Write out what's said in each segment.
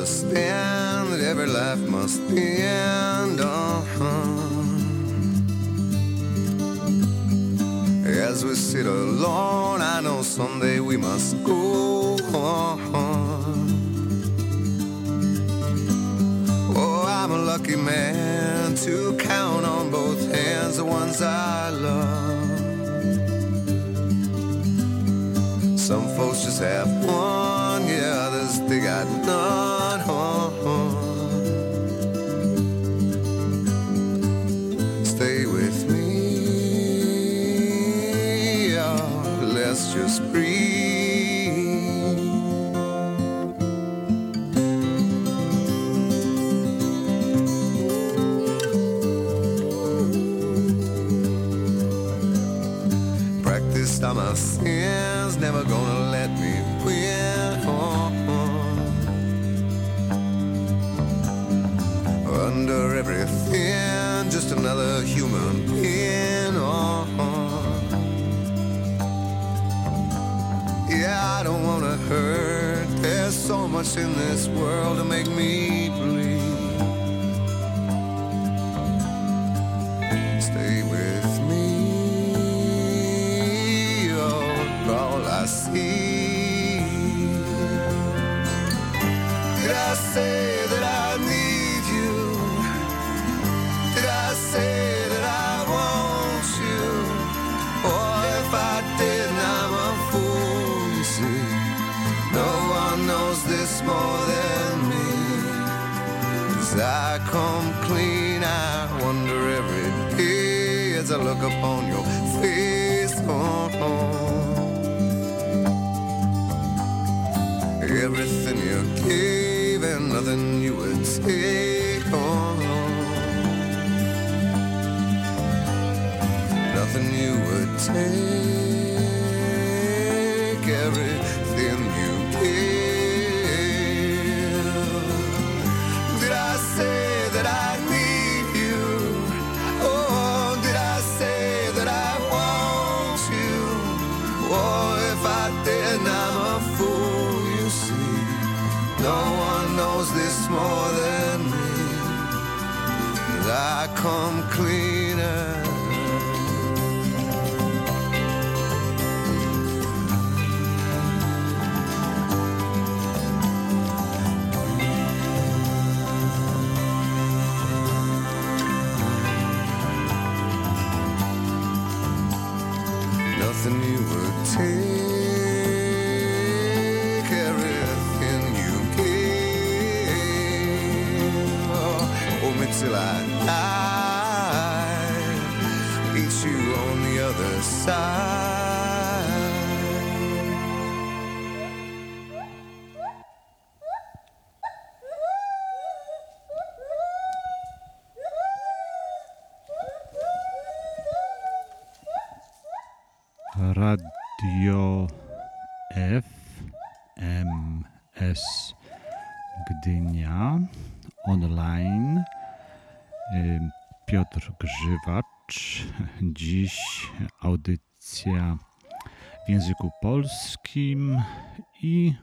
understand that every life must be end. I come cleaner. Radio FMS Gdynia online. Piotr Grzywacz. Dziś audycja w języku polskim i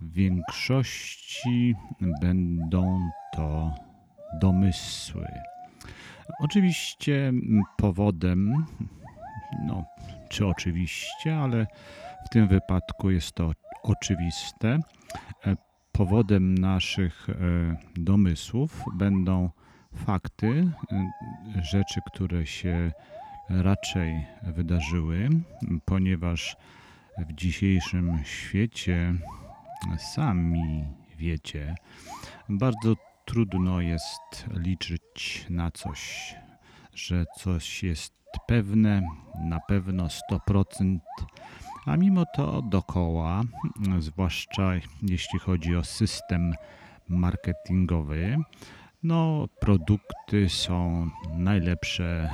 w większości będą to domysły. Oczywiście powodem, no, czy oczywiście, ale w tym wypadku jest to oczywiste. E, Powodem naszych e, domysłów będą fakty, e, rzeczy, które się raczej wydarzyły, ponieważ w dzisiejszym świecie sami wiecie, bardzo trudno jest liczyć na coś, że coś jest pewne, na pewno 100%, a mimo to dokoła, zwłaszcza jeśli chodzi o system marketingowy, no produkty są najlepsze,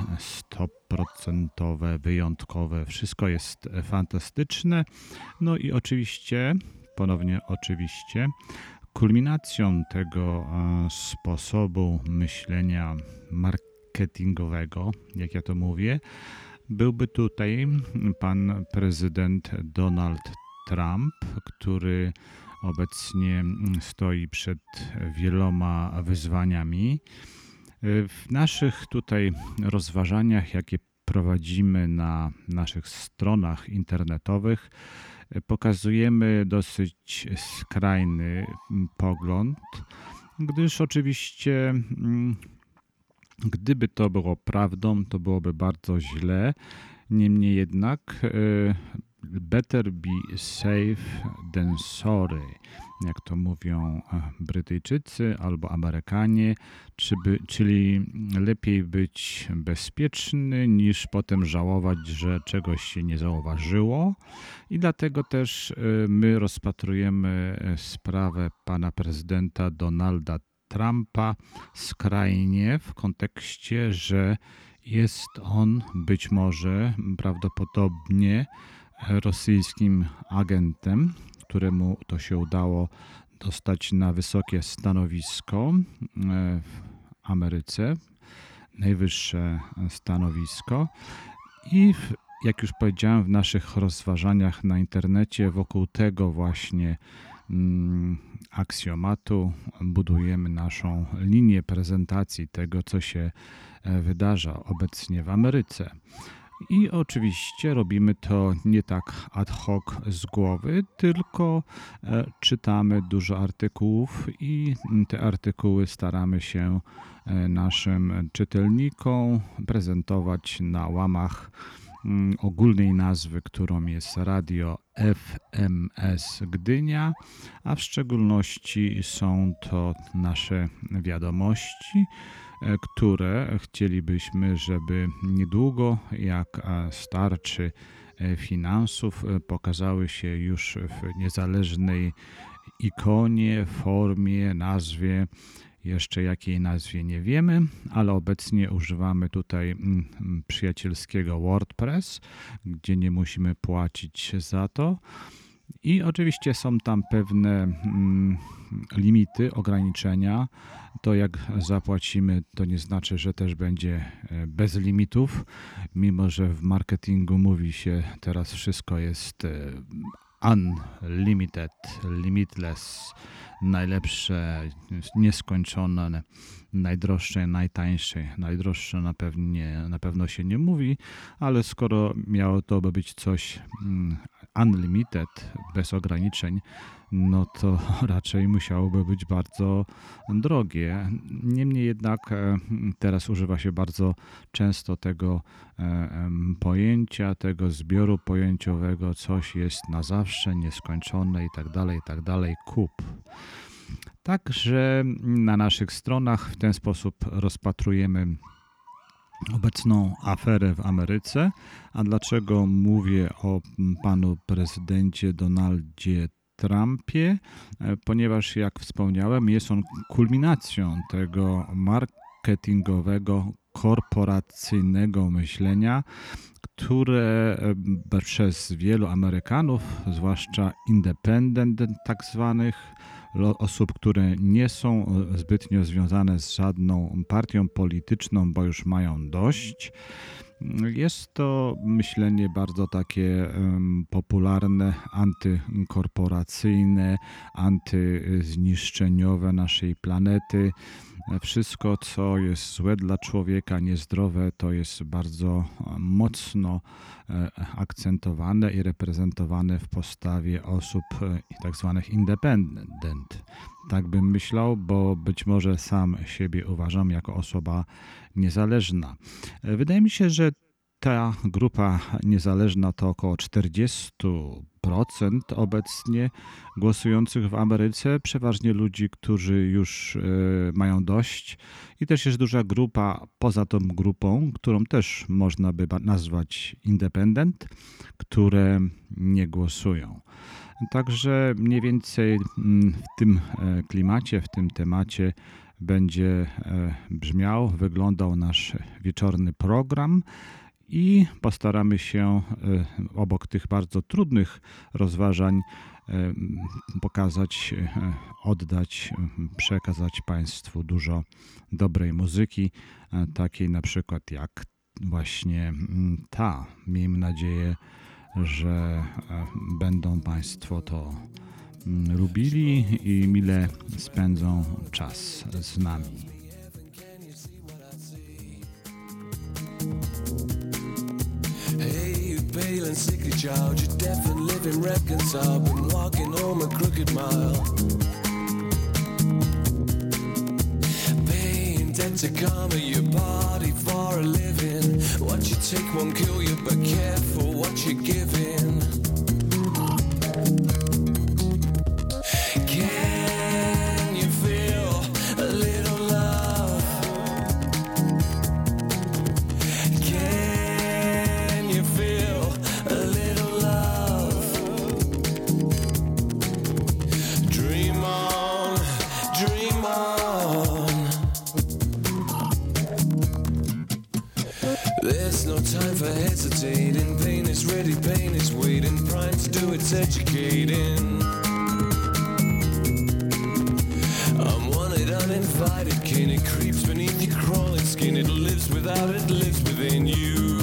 100%, wyjątkowe, wszystko jest fantastyczne. No i oczywiście, ponownie oczywiście, kulminacją tego sposobu myślenia marketingowego, jak ja to mówię, byłby tutaj pan prezydent Donald Trump, który obecnie stoi przed wieloma wyzwaniami. W naszych tutaj rozważaniach, jakie prowadzimy na naszych stronach internetowych, pokazujemy dosyć skrajny pogląd, gdyż oczywiście mm, Gdyby to było prawdą, to byłoby bardzo źle. Niemniej jednak e, better be safe than sorry, jak to mówią e, Brytyjczycy albo Amerykanie, czyli lepiej być bezpieczny niż potem żałować, że czegoś się nie zauważyło. I dlatego też e, my rozpatrujemy sprawę pana prezydenta Donalda Trumpa skrajnie w kontekście, że jest on być może prawdopodobnie rosyjskim agentem, któremu to się udało dostać na wysokie stanowisko e, w Ameryce, najwyższe stanowisko. I w, jak już powiedziałem, w naszych rozważaniach na internecie wokół tego właśnie aksjomatu budujemy naszą linię prezentacji tego, co się e, wydarza obecnie w Ameryce. I oczywiście robimy to nie tak ad hoc z głowy, tylko e, czytamy dużo artykułów i te artykuły staramy się e, naszym czytelnikom prezentować na łamach Mm, ogólnej nazwy, którą jest Radio FMS Gdynia, a w szczególności są to nasze wiadomości, e, które chcielibyśmy, żeby niedługo, jak starczy e, finansów, e, pokazały się już w niezależnej ikonie, formie, nazwie jeszcze jakiej nazwie nie wiemy, ale obecnie używamy tutaj mm, mm, przyjacielskiego WordPress, gdzie nie musimy płacić za to. I oczywiście są tam pewne mm, limity, ograniczenia. To jak zapłacimy, to nie znaczy, że też będzie e, bez limitów, mimo że w marketingu mówi się teraz wszystko jest e, unlimited, limitless najlepsze, nieskończone, najdroższe, najtańsze. Najdroższe na, pewnie, na pewno się nie mówi, ale skoro miało to być coś mm, unlimited, bez ograniczeń, no to raczej musiałoby być bardzo drogie. Niemniej jednak e, teraz używa się bardzo często tego e, pojęcia, tego zbioru pojęciowego, coś jest na zawsze, nieskończone i tak dalej, i tak dalej, kup. Także na naszych stronach w ten sposób rozpatrujemy obecną aferę w Ameryce. A dlaczego mówię o panu prezydencie Donaldzie Trumpie? E, ponieważ, jak wspomniałem, jest on kulminacją tego marketingowego, korporacyjnego myślenia, które e, przez wielu Amerykanów, zwłaszcza independent tak zwanych, osób, które nie są e, zbytnio związane z żadną partią polityczną, bo już mają dość. Jest to myślenie bardzo takie popularne, antykorporacyjne, antyzniszczeniowe naszej planety. Wszystko, co jest złe dla człowieka, niezdrowe, to jest bardzo mocno e, akcentowane i reprezentowane w postawie osób e, tak zwanych independent. Tak bym myślał, bo być może sam siebie uważam jako osoba niezależna. E, wydaje mi się, że ta grupa niezależna to około 40% obecnie głosujących w Ameryce, przeważnie ludzi, którzy już e, mają dość. I też jest duża grupa poza tą grupą, którą też można by nazwać independent, które nie głosują. Także mniej więcej mm, w tym e, klimacie, w tym temacie będzie e, brzmiał, wyglądał nasz wieczorny program i postaramy się e, obok tych bardzo trudnych rozważań e, pokazać, e, oddać, przekazać Państwu dużo dobrej muzyki, takiej na przykład jak właśnie ta. Miejmy nadzieję, że będą Państwo to lubili i mile spędzą czas z nami. Pale and sickly child. You're deaf and living reconciled. Been walking home a crooked mile. Paying debt to karma, your body for a living. What you take won't kill you, but careful what you're giving. Educating. I'm wanted, uninvited kin. It creeps beneath your crawling skin. It lives without, it lives within you.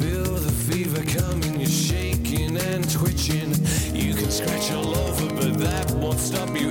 Feel the fever coming, you're shaking and twitching. You can scratch all over, but that won't stop you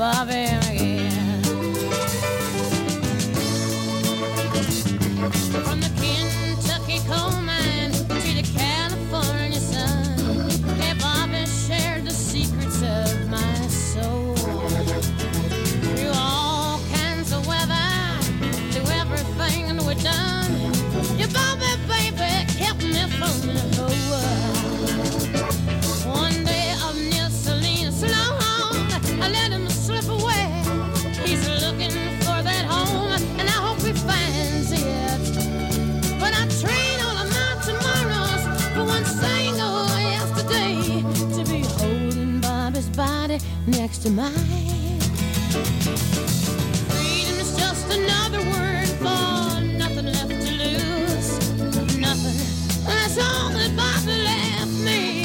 va a. next to mine. Freedom is just another word for nothing left to lose. Nothing. That's all that Bobby left me.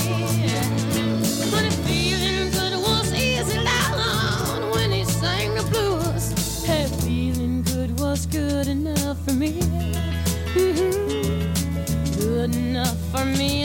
But if feeling good was easy loud when he sang the blues. Hey, feeling good was good enough for me. Mm-hmm. Good enough for me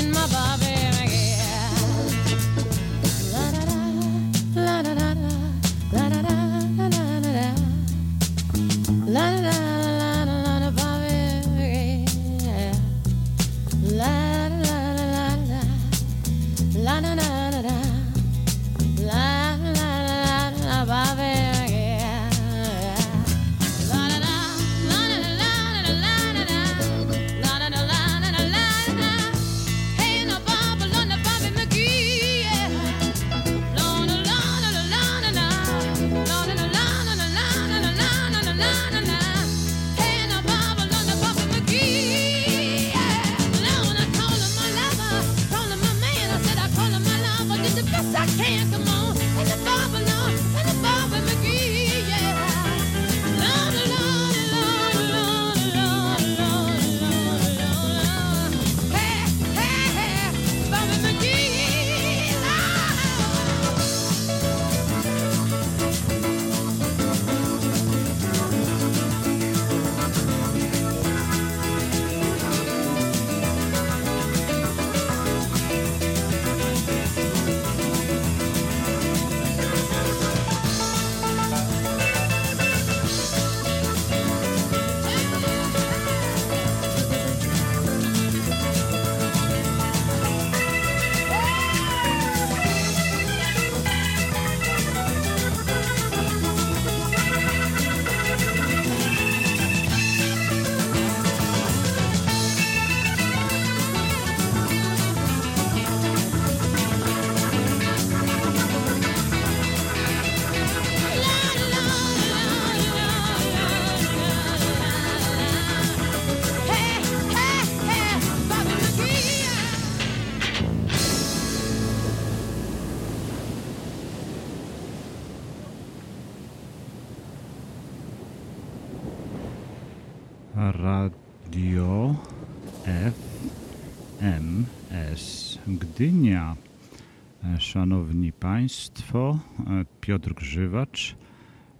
Państwo, e, Piotr Grzywacz.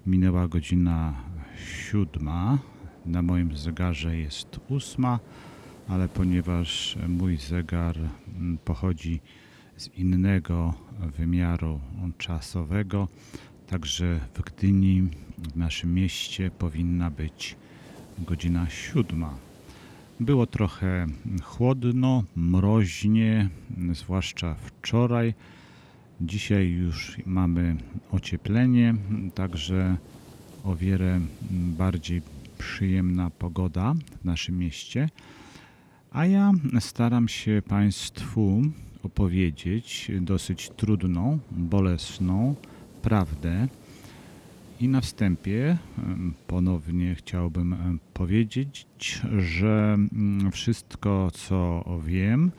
Minęła godzina siódma. Na moim zegarze jest ósma, ale ponieważ mój zegar mm, pochodzi z innego wymiaru czasowego, także w Gdyni, w naszym mieście, powinna być godzina siódma. Było trochę chłodno, mroźnie, zwłaszcza wczoraj. Dzisiaj już mamy ocieplenie, także o wiele bardziej przyjemna pogoda w naszym mieście. A ja staram się Państwu opowiedzieć dosyć trudną, bolesną prawdę. I na wstępie ponownie chciałbym powiedzieć, że mm, wszystko, co wiem,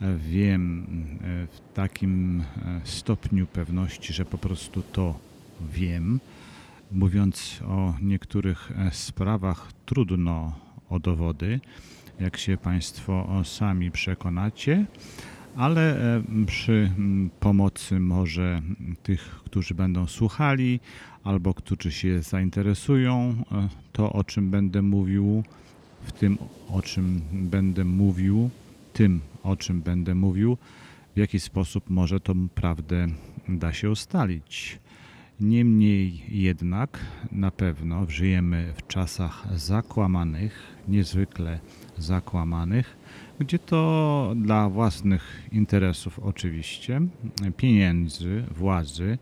wiem e, w takim e, stopniu pewności, że po prostu to wiem. Mówiąc o niektórych e, sprawach, trudno o dowody, jak się Państwo sami przekonacie, ale przy pomocy może tych, którzy będą słuchali, albo którzy się zainteresują, to o czym będę mówił, w tym o czym będę mówił, tym o czym będę mówił, w jaki sposób może tą prawdę da się ustalić. Niemniej jednak na pewno żyjemy w czasach zakłamanych, niezwykle zakłamanych, gdzie to dla własnych interesów oczywiście, pieniędzy, władzy,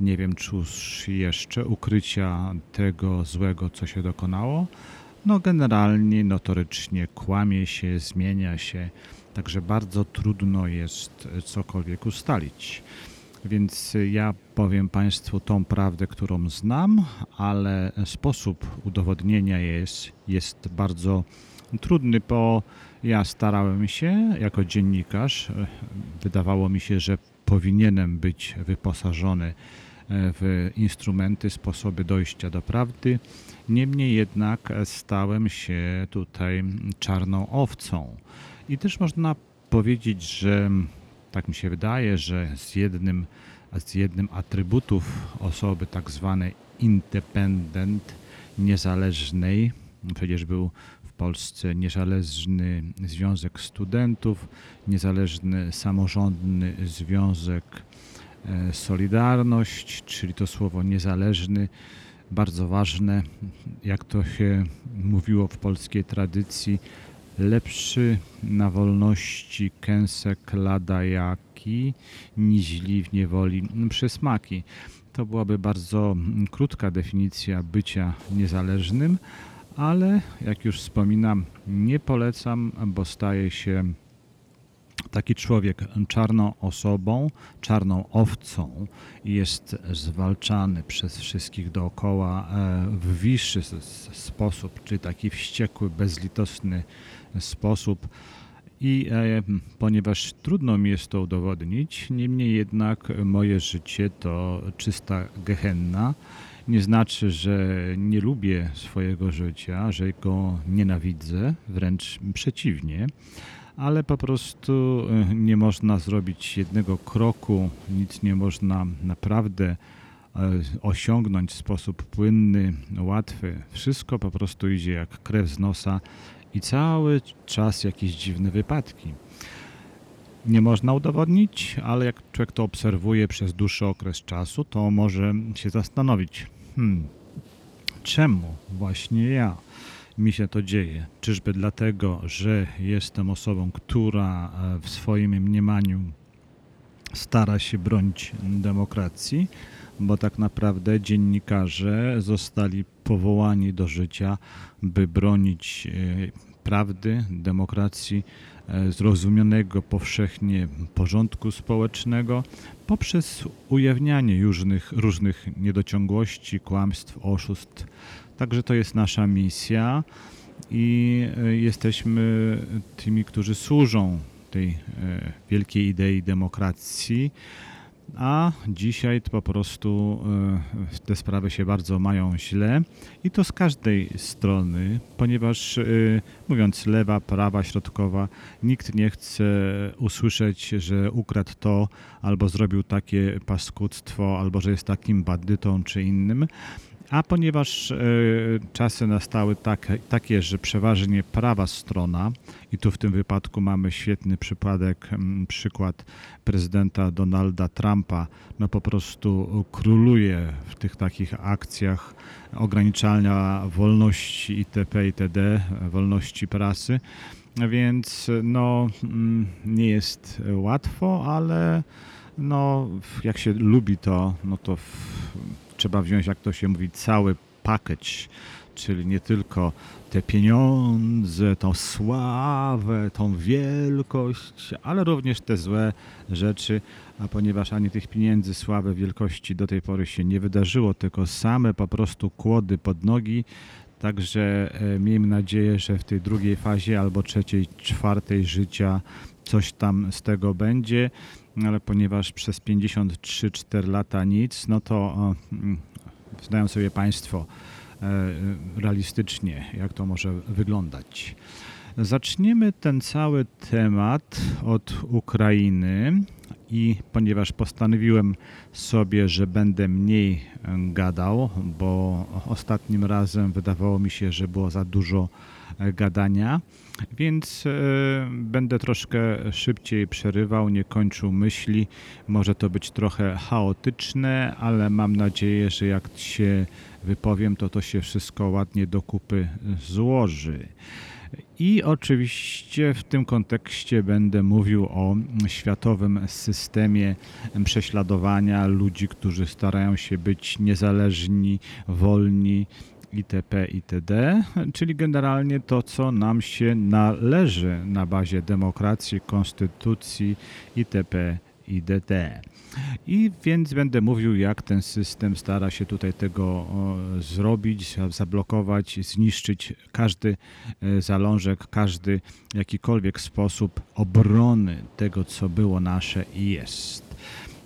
nie wiem cóż jeszcze, ukrycia tego złego, co się dokonało, no generalnie, notorycznie kłamie się, zmienia się, także bardzo trudno jest cokolwiek ustalić. Więc ja powiem Państwu tą prawdę, którą znam, ale sposób udowodnienia jest, jest bardzo trudny, bo ja starałem się jako dziennikarz, wydawało mi się, że powinienem być wyposażony w instrumenty, sposoby dojścia do prawdy. Niemniej jednak stałem się tutaj czarną owcą. I też można powiedzieć, że tak mi się wydaje, że z jednym, z jednym atrybutów osoby tak zwanej independent, niezależnej, przecież był w Polsce niezależny Związek Studentów, niezależny samorządny Związek e, Solidarność, czyli to słowo niezależny, bardzo ważne, jak to się mówiło w polskiej tradycji, lepszy na wolności kęsek lada jaki, niźli w niewoli przysmaki. To byłaby bardzo krótka definicja bycia niezależnym, ale jak już wspominam, nie polecam, bo staje się taki człowiek czarną osobą, czarną owcą jest zwalczany przez wszystkich dookoła e, w s- sposób, czy taki wściekły, bezlitosny sposób. I e, ponieważ trudno mi jest to udowodnić, niemniej jednak moje życie to czysta gehenna. Nie znaczy, że nie lubię swojego życia, że go nienawidzę, wręcz przeciwnie ale po prostu e, nie można zrobić jednego kroku, nic nie można naprawdę e, osiągnąć w sposób płynny, łatwy. Wszystko po prostu idzie jak krew z nosa i cały czas jakieś dziwne wypadki. Nie można udowodnić, ale jak człowiek to obserwuje przez dłuższy okres czasu, to może się zastanowić, hmm, czemu właśnie ja? Mi się to dzieje. Czyżby dlatego, że jestem osobą, która e, w swoim mniemaniu stara się bronić demokracji, bo tak naprawdę dziennikarze zostali powołani do życia, by bronić e, prawdy, demokracji, e, zrozumianego powszechnie porządku społecznego poprzez ujawnianie różnych, różnych niedociągłości, kłamstw, oszustw. Także to jest nasza misja i e, jesteśmy tymi, którzy służą tej e, wielkiej idei demokracji, a dzisiaj po prostu e, te sprawy się bardzo mają źle i to z każdej strony, ponieważ mówiąc lewa, prawa, środkowa, nikt nie chce usłyszeć, że ukradł to albo zrobił takie paskudztwo, albo że jest takim bandytą czy innym. A ponieważ e, czasy nastały tak, takie, że przeważnie prawa strona, i tu w tym wypadku mamy świetny przypadek, przykład prezydenta Donalda Trumpa, no po prostu króluje w tych takich akcjach ograniczania wolności itp. itd., wolności prasy. Więc no, nie jest łatwo, ale no, jak się lubi to, no to w, trzeba wziąć, jak to się mówi, cały package, czyli nie tylko te pieniądze, tą sławę, tą wielkość, ale również te złe rzeczy, a ponieważ ani tych pieniędzy, sławy, wielkości do tej pory się nie wydarzyło, tylko same po prostu kłody pod nogi, Także e, miejmy nadzieję, że w tej drugiej fazie albo trzeciej, czwartej życia coś tam z tego będzie, ale ponieważ przez 53-4 lata nic, no to mm, znają sobie Państwo e, realistycznie, jak to może wyglądać. Zaczniemy ten cały temat od Ukrainy i ponieważ postanowiłem sobie, że będę mniej gadał, bo ostatnim razem wydawało mi się, że było za dużo gadania, więc e, będę troszkę szybciej przerywał, nie kończył myśli. Może to być trochę chaotyczne, ale mam nadzieję, że jak się wypowiem, to to się wszystko ładnie do kupy złoży. I oczywiście w tym kontekście będę mówił o światowym systemie prześladowania ludzi, którzy starają się być niezależni, wolni itp. itd., czyli generalnie to, co nam się należy na bazie demokracji, konstytucji itp. itd. I więc będę mówił, jak ten system stara się tutaj tego zrobić, zablokować, zniszczyć każdy e, zalążek, każdy jakikolwiek sposób obrony tego, co było nasze i jest.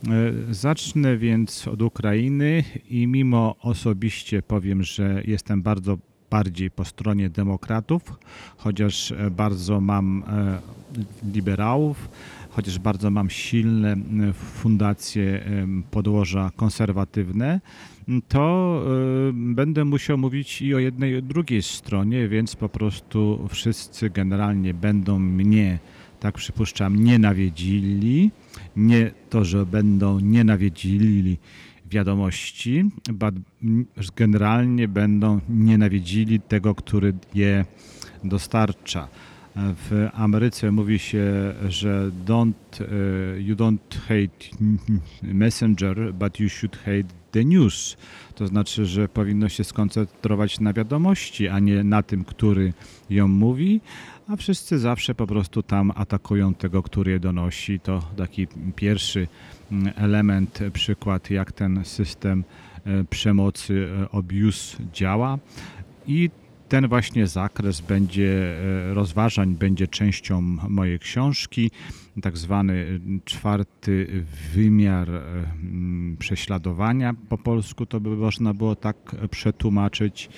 E, Zacznę więc od Ukrainy i mimo osobiście powiem, że jestem bardzo bardziej po stronie demokratów, chociaż e, bardzo mam e, liberałów, chociaż bardzo mam silne fundacje podłoża konserwatywne, to będę musiał mówić i o jednej i drugiej stronie, więc po prostu wszyscy generalnie będą mnie, tak przypuszczam, nienawidzili. Nie to, że będą nienawidzili wiadomości, generalnie będą nienawidzili tego, który je dostarcza. W Ameryce mówi się, że don't, e, you don't hate messenger, but you should hate the news. To znaczy, że powinno się skoncentrować na wiadomości, a nie na tym, który ją mówi, a wszyscy zawsze po prostu tam atakują tego, który je donosi. To taki pierwszy mm, element, przykład, jak ten system e, przemocy, e, abuse działa. I ten właśnie zakres będzie e, rozważań będzie częścią mojej książki, tak zwany czwarty wymiar e, prześladowania. Po polsku to by można było tak przetłumaczyć,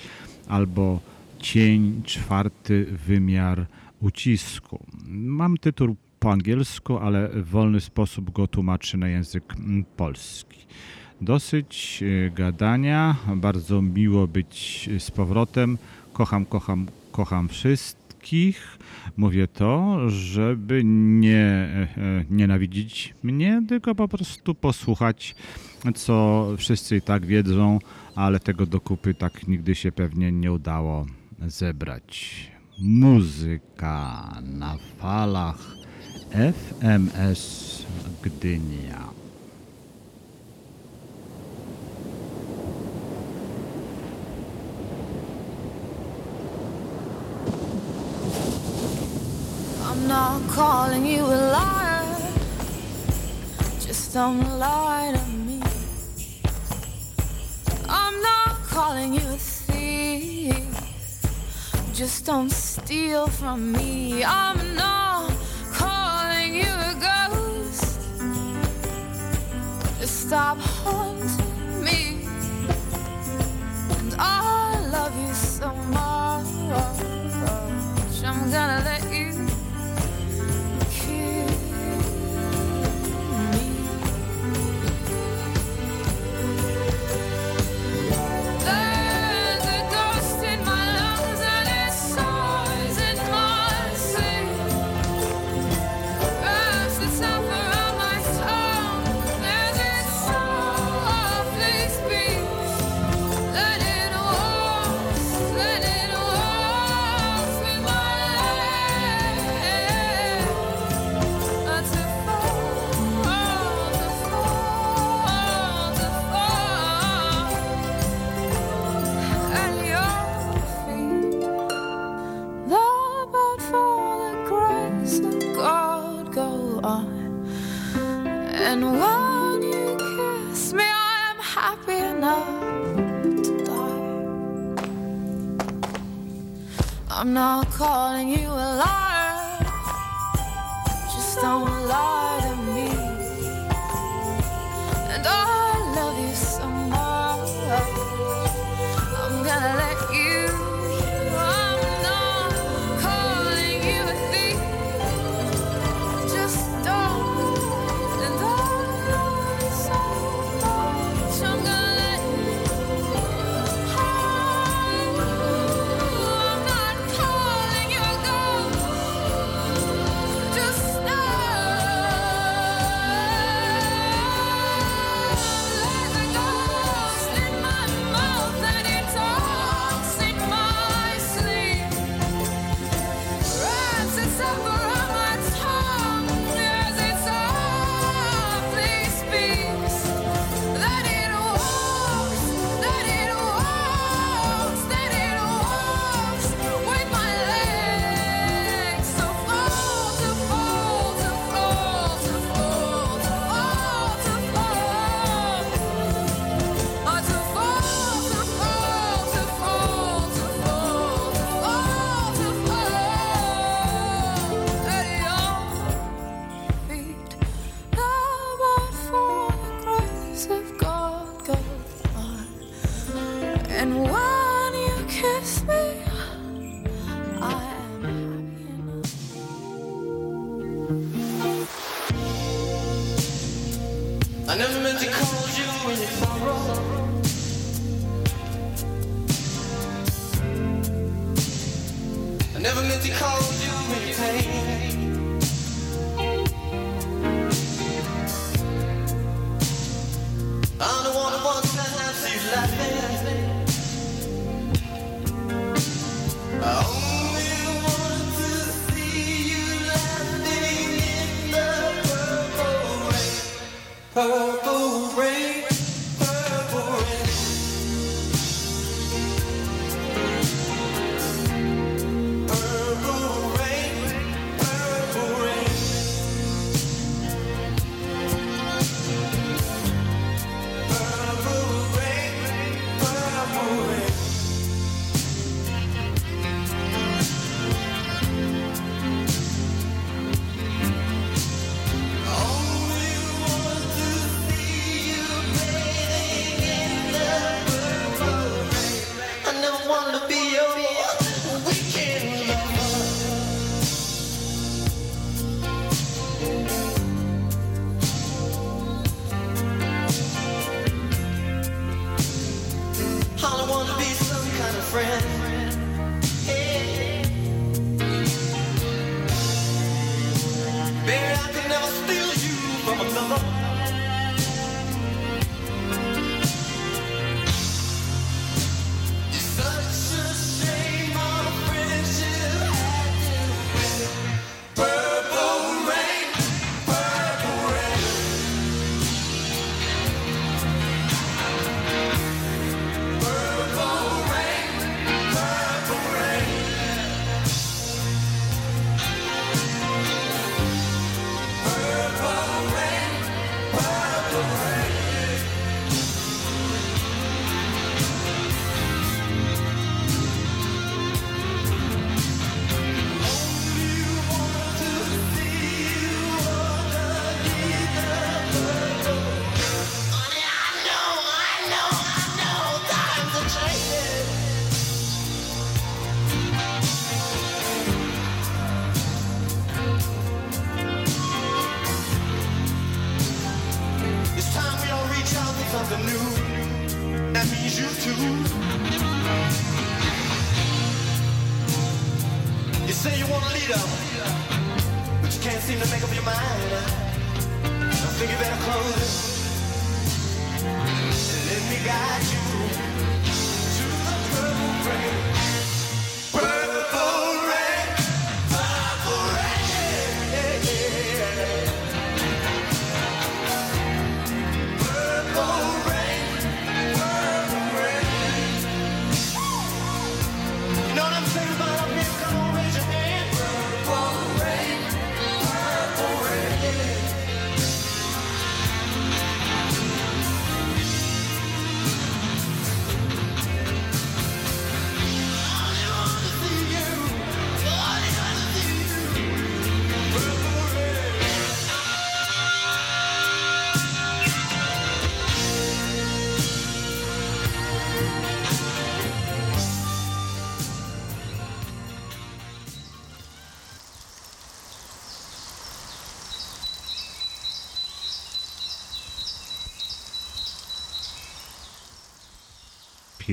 albo cień, czwarty wymiar ucisku. Mam tytuł po angielsku, ale w wolny sposób go tłumaczy na język polski. Dosyć e, gadania, bardzo miło być z powrotem. Kocham, kocham, kocham wszystkich. Mówię to, żeby nie e, nienawidzić mnie, tylko po prostu posłuchać, co wszyscy i tak wiedzą, ale tego do kupy tak nigdy się pewnie nie udało zebrać. Muzyka na falach FMS Gdynia. I'm not calling you a liar. Just don't lie to me. I'm not calling you a thief. Just don't steal from me. I'm not calling you a ghost. Just stop haunting me. And I love you so much. I'm gonna let you I'm not calling you a liar, just don't lie to me.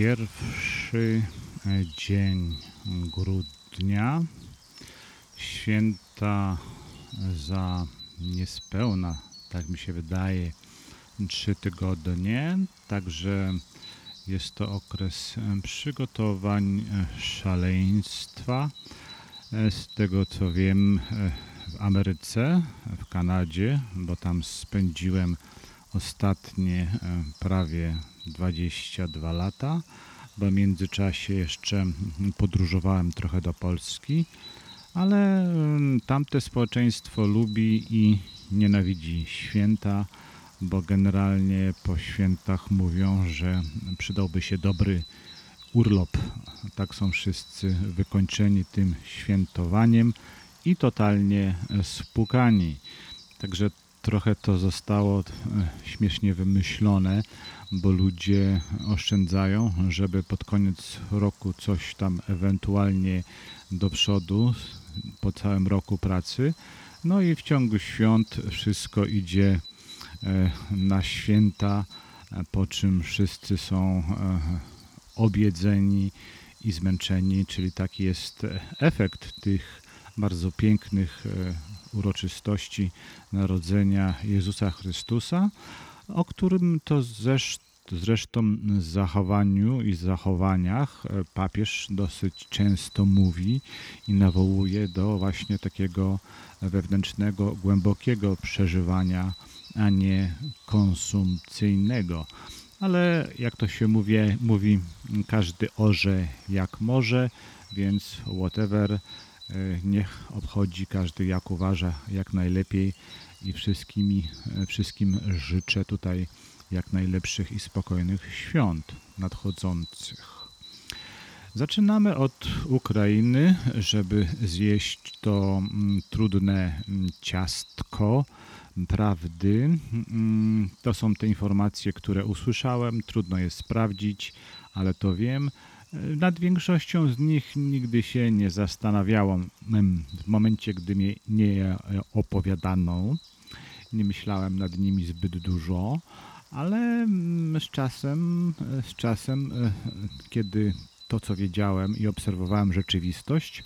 Pierwszy e, dzień grudnia, święta za niespełna, tak mi się wydaje, trzy tygodnie, także jest to okres e, przygotowań e, szaleństwa. Z tego co wiem, w Ameryce, w Kanadzie, bo tam spędziłem ostatnie e, prawie 22 lata, bo w międzyczasie jeszcze podróżowałem trochę do Polski, ale tamte społeczeństwo lubi i nienawidzi święta, bo generalnie po świętach mówią, że przydałby się dobry urlop. Tak są wszyscy wykończeni tym świętowaniem i totalnie spukani. Także trochę to zostało e, śmiesznie wymyślone, bo ludzie oszczędzają, żeby pod koniec roku coś tam ewentualnie do przodu po całym roku pracy. No i w ciągu świąt wszystko idzie e, na święta, po czym wszyscy są e, obiedzeni i zmęczeni, czyli taki jest efekt tych bardzo pięknych uroczystości Narodzenia Jezusa Chrystusa, o którym to zresztą zachowaniu i zachowaniach e, papież dosyć często mówi i nawołuje do właśnie takiego wewnętrznego, głębokiego przeżywania, a nie konsumpcyjnego. Ale jak to się mówi, mówi każdy orze jak może, więc whatever, niech obchodzi każdy jak uważa, jak najlepiej i wszystkimi, e, wszystkim życzę tutaj jak najlepszych i spokojnych świąt nadchodzących. Zaczynamy od Ukrainy, żeby zjeść to mm, trudne mm, ciastko prawdy. Mm, To są te informacje, które usłyszałem. Trudno je sprawdzić, ale to wiem. Nad większością z nich nigdy się nie zastanawiałem. Mm, W momencie, gdy mnie nie opowiadano, nie myślałem nad nimi zbyt dużo, ale mm, z czasem, z czasem, e, kiedy to, co wiedziałem i obserwowałem rzeczywistość,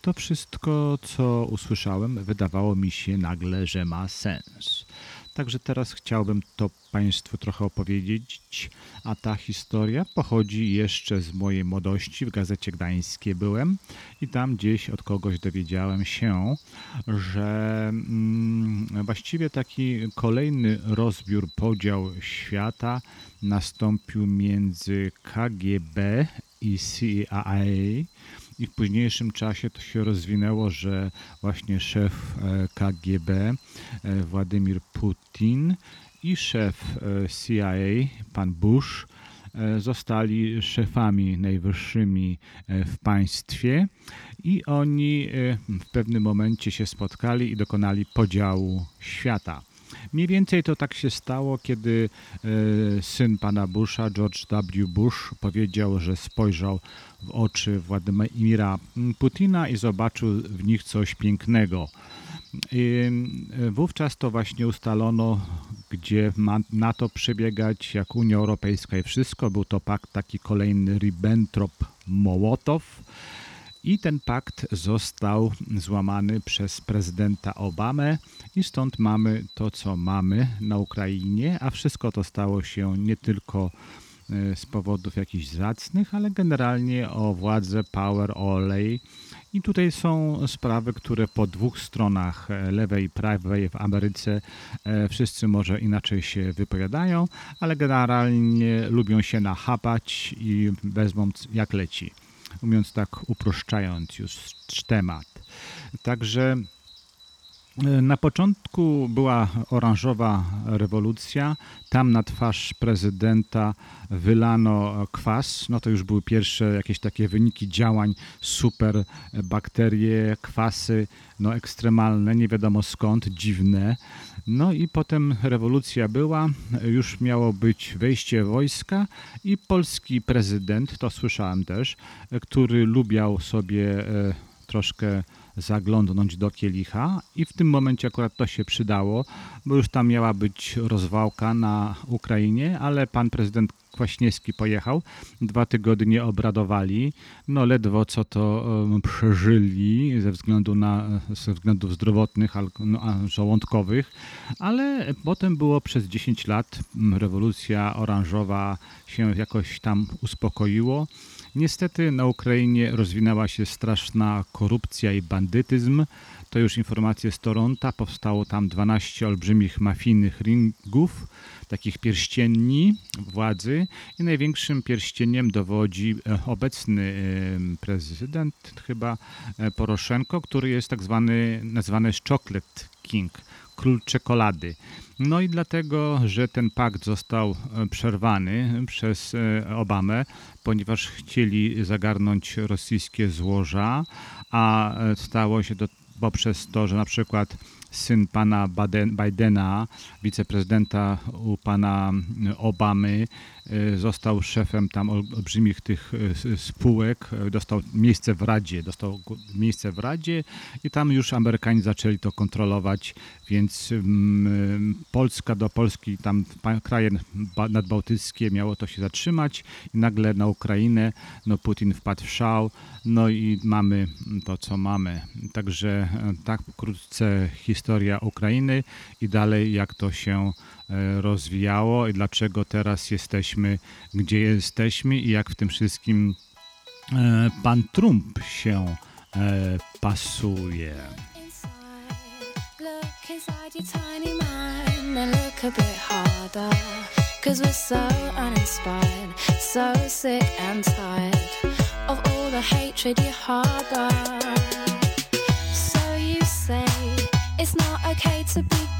to wszystko, co usłyszałem, wydawało mi się nagle, że ma sens. Także teraz chciałbym to Państwu trochę opowiedzieć, a ta historia pochodzi jeszcze z mojej młodości. W Gazecie Gdańskiej byłem i tam gdzieś od kogoś dowiedziałem się, że mm, właściwie taki kolejny rozbiór, podział świata nastąpił między KGB i CIA i w późniejszym czasie to się rozwinęło, że właśnie szef e, KGB e, Władimir Putin i szef e, CIA pan Bush zostali szefami najwyższymi w państwie i oni w pewnym momencie się spotkali i dokonali podziału świata. Mniej więcej to tak się stało, kiedy syn pana Busha, George W. Bush, powiedział, że spojrzał w oczy Władimira Putina i zobaczył w nich coś pięknego. I e, wówczas to właśnie ustalono, gdzie ma na to przebiegać, jak Unia Europejska i wszystko. Był to pakt taki kolejny Ribbentrop-Mołotow. I ten pakt został złamany przez prezydenta Obamę i stąd mamy to, co mamy na Ukrainie, a wszystko to stało się nie tylko z powodów jakichś zacnych, ale generalnie o władzę, power, olej. I tutaj są sprawy, które po dwóch stronach, e, lewej i prawej w Ameryce, e, wszyscy może inaczej się wypowiadają, ale generalnie lubią się nachapać i wezmą jak leci mówiąc tak uproszczając już temat. Także na początku była oranżowa rewolucja. Tam na twarz prezydenta wylano kwas. No to już były pierwsze jakieś takie wyniki działań, super bakterie, kwasy, no ekstremalne, nie wiadomo skąd, dziwne. No i potem rewolucja była, już miało być wejście wojska i polski prezydent, to słyszałem też, który lubiał sobie e, troszkę zaglądnąć do kielicha i w tym momencie akurat to się przydało, bo już tam miała być rozwałka na Ukrainie, ale pan prezydent Kwaśniewski pojechał. Dwa tygodnie obradowali. No ledwo co to em, przeżyli ze względu na, ze względów zdrowotnych, alko- no, żołądkowych, ale potem było przez 10 lat rewolucja oranżowa się jakoś tam uspokoiło. Niestety na Ukrainie rozwinęła się straszna korupcja i bandytyzm. To już informacje z Toronto. Powstało tam 12 olbrzymich mafijnych ringów, takich pierścienni władzy i największym pierścieniem dowodzi e, obecny prezydent chyba e, Poroszenko, który jest tak zwany, nazwany Chocolate King, król czekolady. No i dlatego, że ten pakt został e, przerwany przez e, Obamę, ponieważ chcieli zagarnąć rosyjskie złoża, a e, stało się to poprzez to, że na przykład syn pana Baden- Bidena, wiceprezydenta u pana Obamy, został szefem tam ol- olbrzymich tych s- spółek, e, dostał miejsce w Radzie, dostał miejsce w Radzie i tam już Amerykanie zaczęli to kontrolować, więc mm, Polska do Polski, tam kraje ba- nadbałtyckie miało to się zatrzymać i nagle na Ukrainę no Putin wpadł w szał, no i mamy to, co mamy. Także e, tak wkrótce historia Ukrainy i dalej jak to się rozwijało i dlaczego teraz jesteśmy, gdzie jesteśmy i jak w tym wszystkim e, pan Trump się e, pasuje. Cause we're so uninspired, so sick and tired of all the hatred you harbor. So you say it's not okay to be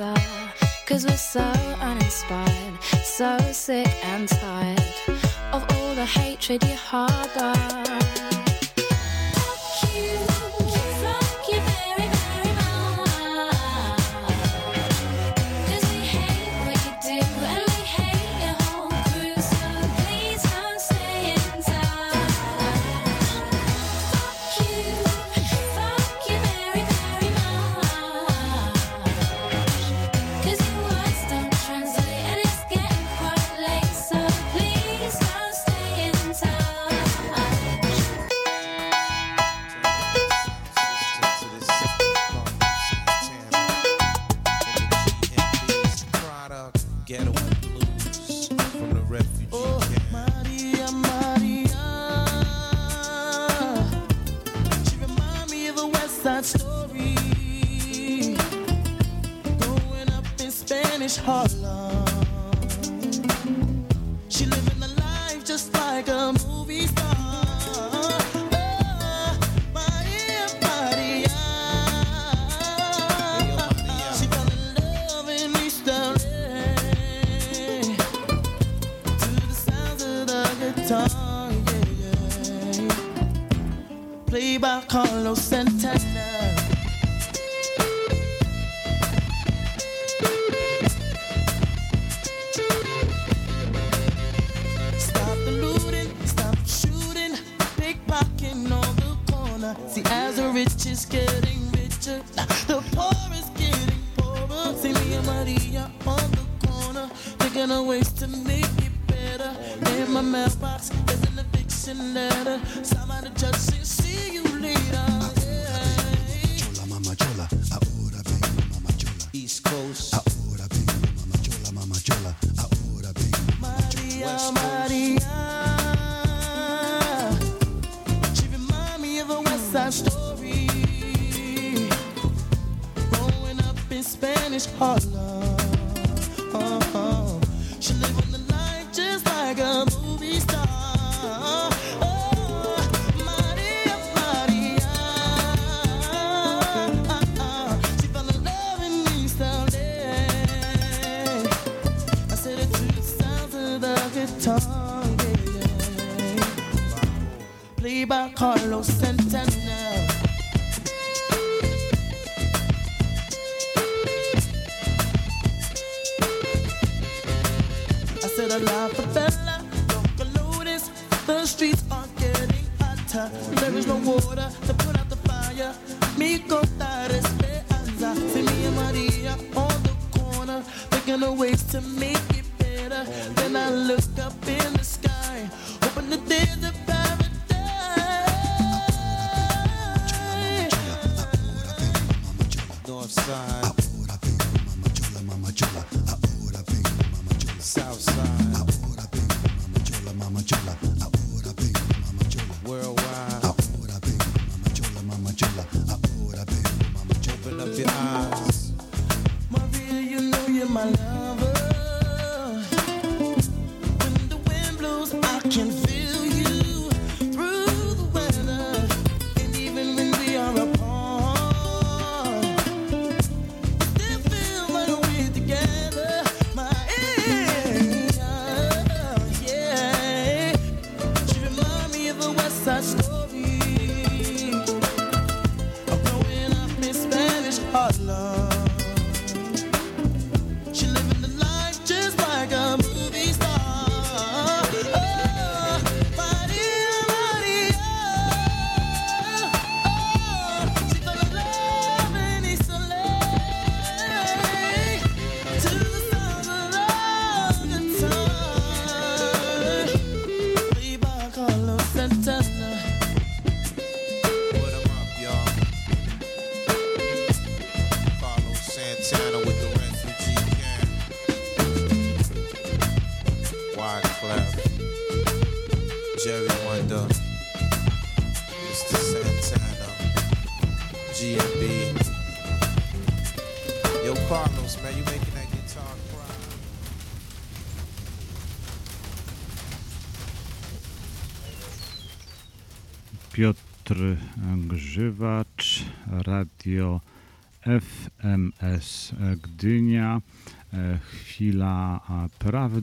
harder. Cause we're so uninspired, so sick and tired of all the hatred you harbor. Heart. Chola. Ahora vengo, Maria, Maria. She remind me of a West Side story. Growing up in Spanish Harlem. Oh, uh-huh. she living the life just like a movie star. By Carlos Santana. I said a la favela, don't notice the streets are getting hotter. There is no water to put out the fire. Mi contar esperanza. See me and Maria on the corner, thinking of ways to make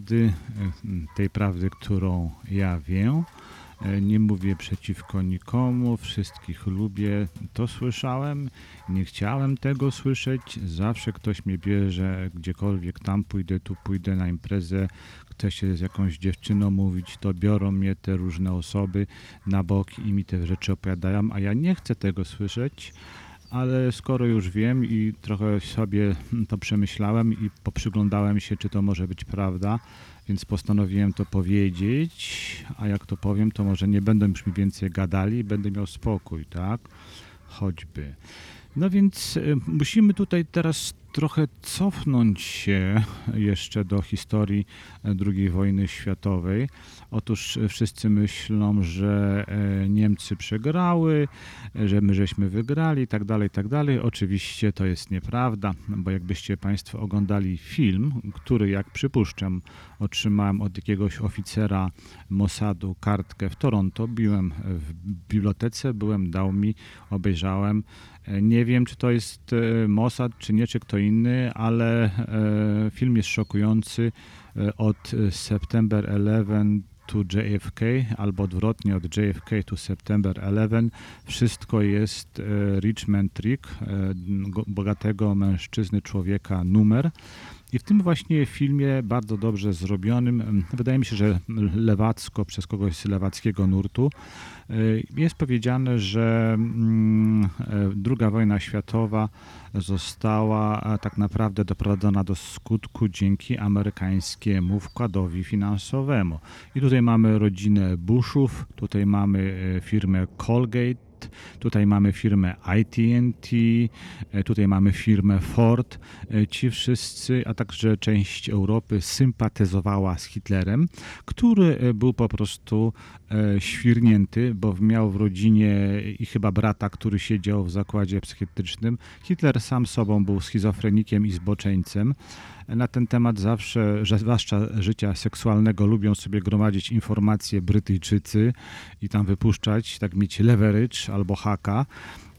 prawdy, e, tej prawdy, którą ja wiem. E, Nie mówię przeciwko nikomu, wszystkich lubię. To słyszałem, nie chciałem tego słyszeć. Zawsze ktoś mnie bierze, gdziekolwiek tam pójdę, tu pójdę na imprezę, chcę się z jakąś dziewczyną mówić, to biorą mnie te różne osoby na bok i mi te rzeczy opowiadają, a ja nie chcę tego słyszeć. Ale skoro już wiem i trochę sobie to przemyślałem i poprzyglądałem się, czy to może być prawda, więc postanowiłem to powiedzieć, a jak to powiem, to może nie będą już mi więcej gadali, będę miał spokój, tak? Choćby. No więc y, musimy tutaj teraz trochę cofnąć się jeszcze do historii e, II wojny światowej. Otóż e, wszyscy myślą, że e, Niemcy przegrały, że my żeśmy wygrali i tak dalej, tak dalej. Oczywiście to jest nieprawda, bo jakbyście Państwo oglądali film, który jak przypuszczam otrzymałem od jakiegoś oficera Mossadu kartkę w Toronto, byłem w bibliotece, byłem, dał mi, obejrzałem. E, Nie wiem, czy to jest Mossad, czy nie, czy kto inny, ale film jest szokujący. Od September 11 to JFK albo odwrotnie od JFK to September 11. Wszystko jest e, Richmond Trick, e, go- bogatego mężczyzny, człowieka numer. I w tym właśnie filmie, bardzo dobrze zrobionym, wydaje mi się, że lewacko, przez kogoś z lewackiego nurtu, jest powiedziane, że mm, e, wojna światowa została e, tak naprawdę doprowadzona do skutku dzięki amerykańskiemu wkładowi finansowemu. I tutaj mamy rodzinę Bushów, tutaj mamy e, firmę Colgate, Tutaj mamy firmę AT&T, e, tutaj mamy firmę Ford. E, Ci wszyscy, a także część Europy sympatyzowała z Hitlerem, który e, był po prostu e, świrnięty, bo miał w rodzinie i chyba brata, który siedział w zakładzie psychiatrycznym. Hitler sam sobą był schizofrenikiem i zboczeńcem. Na ten temat zawsze, zwłaszcza życia seksualnego, lubią sobie gromadzić informacje Brytyjczycy i tam wypuszczać, tak mieć leverage albo haka.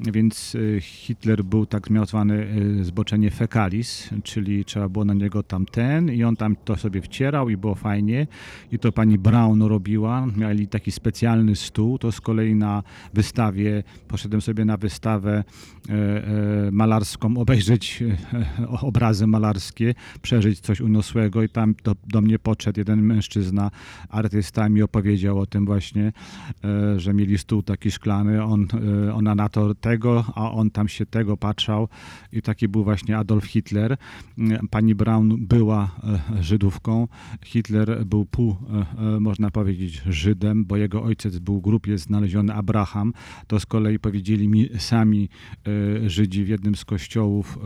Więc y, Hitler był tak miał zwany y, zboczenie fekalis, czyli trzeba było na niego tam ten i on tam to sobie wcierał i było fajnie. I to pani Brown robiła. Mieli taki specjalny stół. To z kolei na wystawie, poszedłem sobie na wystawę e, e, malarską, obejrzeć e, obrazy malarskie, przeżyć coś uniosłego i tam do, do mnie podszedł jeden mężczyzna, artysta mi opowiedział o tym właśnie, że mieli stół taki szklany, on, ona na to tego, a on tam się tego patrzał i taki był właśnie Adolf Hitler. Pani Braun była e, Żydówką, Hitler był pół, e, e, można powiedzieć, Żydem, bo jego ojciec był grupie znaleziony Abraham. To z kolei powiedzieli mi sami Żydzi w jednym z kościołów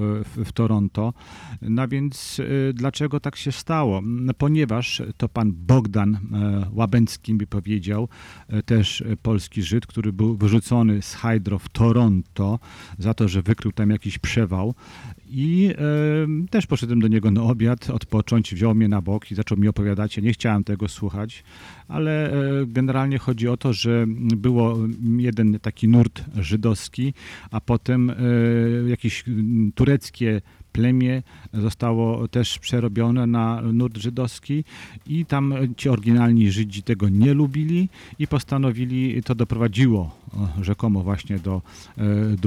w, Toronto. No więc dlaczego tak się stało? No, Ponieważ to pan Bogdan Łabęcki mi powiedział, też polski Żyd, który był wyrzucony z Hydro w Toronto za to, że wykrył tam jakiś przewał. I też poszedłem do niego na obiad, odpocząć, wziął mnie na bok i zaczął mi opowiadać. Ja nie chciałem tego słuchać, ale e, generalnie chodzi o to, że było jeden taki nurt żydowski, a potem e, jakieś mm, tureckie plemię zostało też przerobione na nurt żydowski i tam ci oryginalni Żydzi tego nie lubili i postanowili, to doprowadziło rzekomo właśnie do e,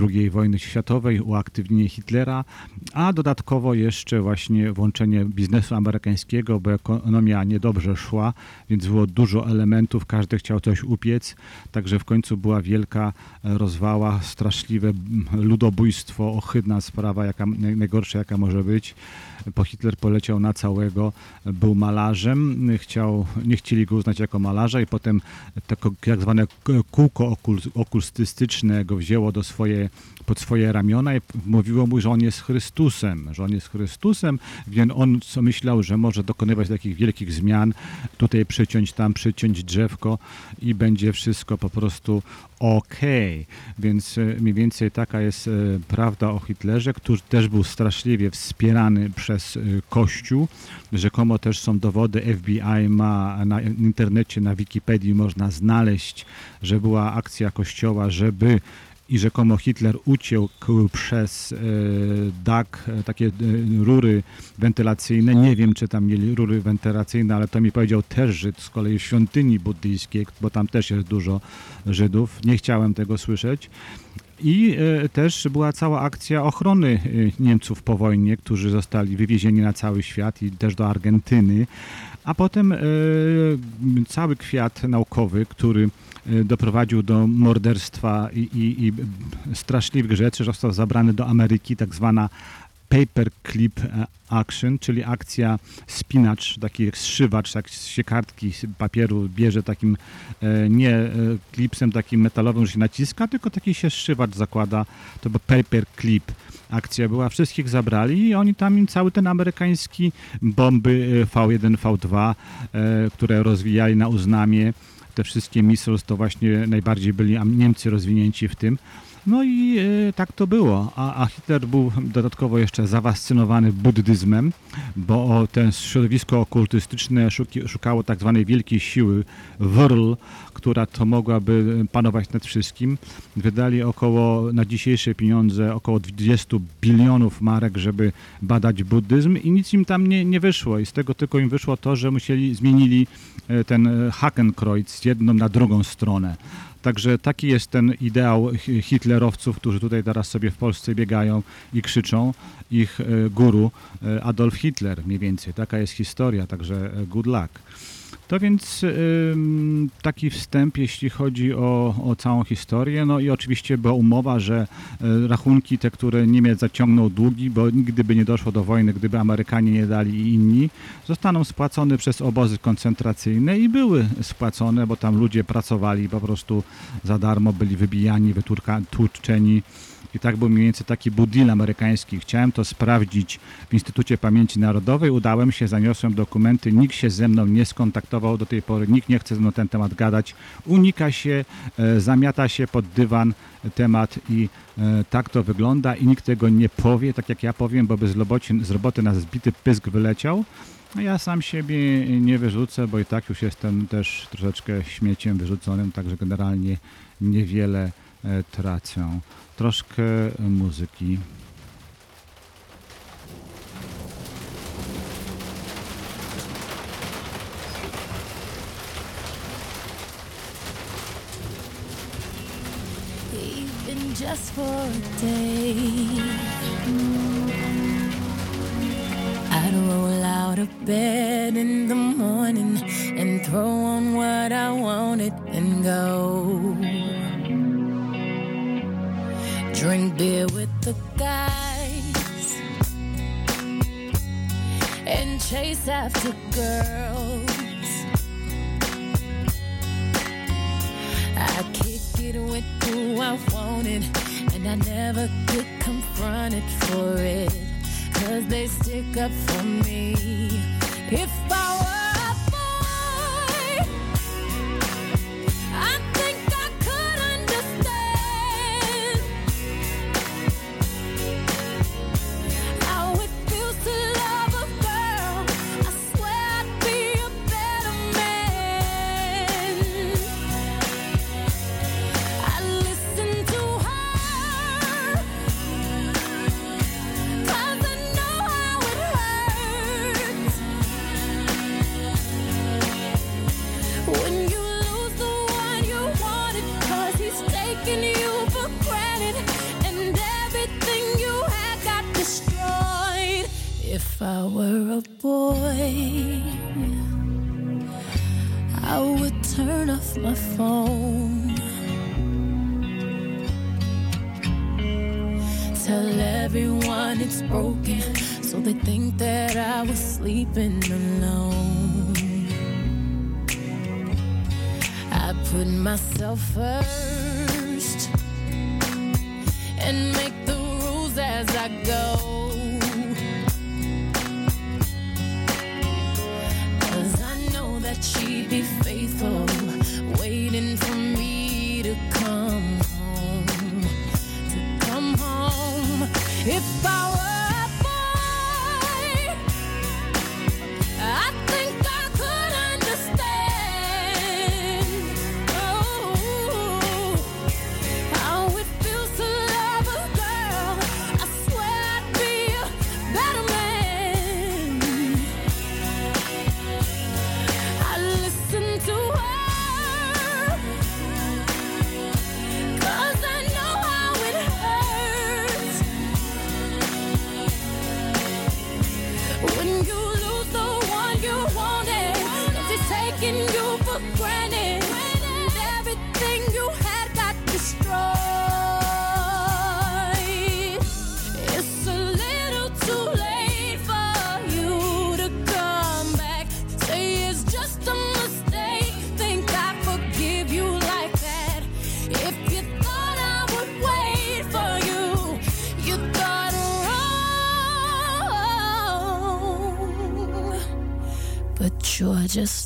II wojny światowej, uaktywnienie Hitlera, a dodatkowo jeszcze właśnie włączenie biznesu amerykańskiego, bo ekonomia niedobrze szła, więc było dużo elementów, każdy chciał coś upiec, także w końcu była wielka rozwała, straszliwe m, ludobójstwo, ohydna sprawa, jaka, naj- najgorsza jaka może być. Bo Hitler poleciał na całego, był malarzem, chciał, nie chcieli go uznać jako malarza i potem tak zwane k- kółko okultystyczne go wzięło do swoje, pod swoje ramiona i mówiło mu, że on jest Chrystusem, że on jest Chrystusem, więc on co myślał, że może dokonywać takich wielkich zmian, tutaj przyciąć, tam przyciąć drzewko i będzie wszystko po prostu okej. Więc e, mniej więcej taka jest e, prawda o Hitlerze, który też był straszliwie wspierany przez e, Kościół. Rzekomo też są dowody, FBI ma na internecie, na Wikipedii można znaleźć, że była akcja Kościoła, żeby i rzekomo Hitler uciekł przez e, dach, e, takie e, rury wentylacyjne. Nie wiem, czy tam mieli rury wentylacyjne, ale to mi powiedział też Żyd z kolei w świątyni buddyjskiej, bo tam też jest dużo Żydów. Nie chciałem tego słyszeć. I też była cała akcja ochrony Niemców po wojnie, którzy zostali wywiezieni na cały świat i też do Argentyny. A potem cały kwiat naukowy, który doprowadził do morderstwa i, i, i straszliwych rzeczy, został zabrany do Ameryki, tak zwana paperclip e, action, czyli akcja spinacz, taki jak zszywacz, jak się kartki papieru bierze takim e, nie e, klipsem takim metalowym, że się naciska, tylko taki się zszywacz zakłada, to był paperclip akcja była, wszystkich zabrali i oni tam im cały ten amerykański bomby e, V1, V2, e, które rozwijali na uznamie, te wszystkie missiles to właśnie najbardziej byli Niemcy rozwinięci w tym. No i e, tak to było. A, Hitler był dodatkowo jeszcze zafascynowany buddyzmem, bo ten środowisko okultystyczne szukało tak zwanej wielkiej siły Wrl, która to mogłaby panować nad wszystkim. Wydali około, na dzisiejsze pieniądze, około 20 bilionów marek, żeby badać buddyzm i nic im tam nie, nie wyszło. I z tego tylko im wyszło to, że musieli, zmienili e, ten e, Hakenkreuz z jedną na drugą stronę. Także taki jest ten ideał hi- hitlerowców, którzy tutaj teraz sobie w Polsce biegają i krzyczą. Ich e, guru e, Adolf Hitler mniej więcej. Taka jest historia, także e, good luck. To więc taki wstęp, jeśli chodzi o, o całą historię. No i oczywiście była umowa, że e, rachunki te, które Niemiec zaciągnął długi, bo nigdy by nie doszło do wojny, gdyby Amerykanie nie dali i inni, zostaną spłacone przez obozy koncentracyjne i były spłacone, bo tam ludzie pracowali po prostu za darmo, byli wybijani, tłuczeni. I tak był mniej więcej taki budil amerykański. Chciałem to sprawdzić w Instytucie Pamięci Narodowej. Udałem się, zaniosłem dokumenty. Nikt się ze mną nie skontaktował do tej pory. Nikt nie chce ze mną ten temat gadać. Unika się, e, zamiata się pod dywan temat i e, tak to wygląda i nikt tego nie powie, tak jak ja powiem, bo by z roboty, z roboty na zbity pysk wyleciał. No ja sam siebie nie wyrzucę, bo i tak już jestem też troszeczkę śmieciem wyrzuconym, także generalnie niewiele e, tracę. Troszkę muzyki. even just for a day. I'd roll out of bed in the morning and throw on what I wanted and go. Drink beer with the guys and chase after girls. I kick it with who I wanted, and I never get confronted for it. Cause they stick up for me.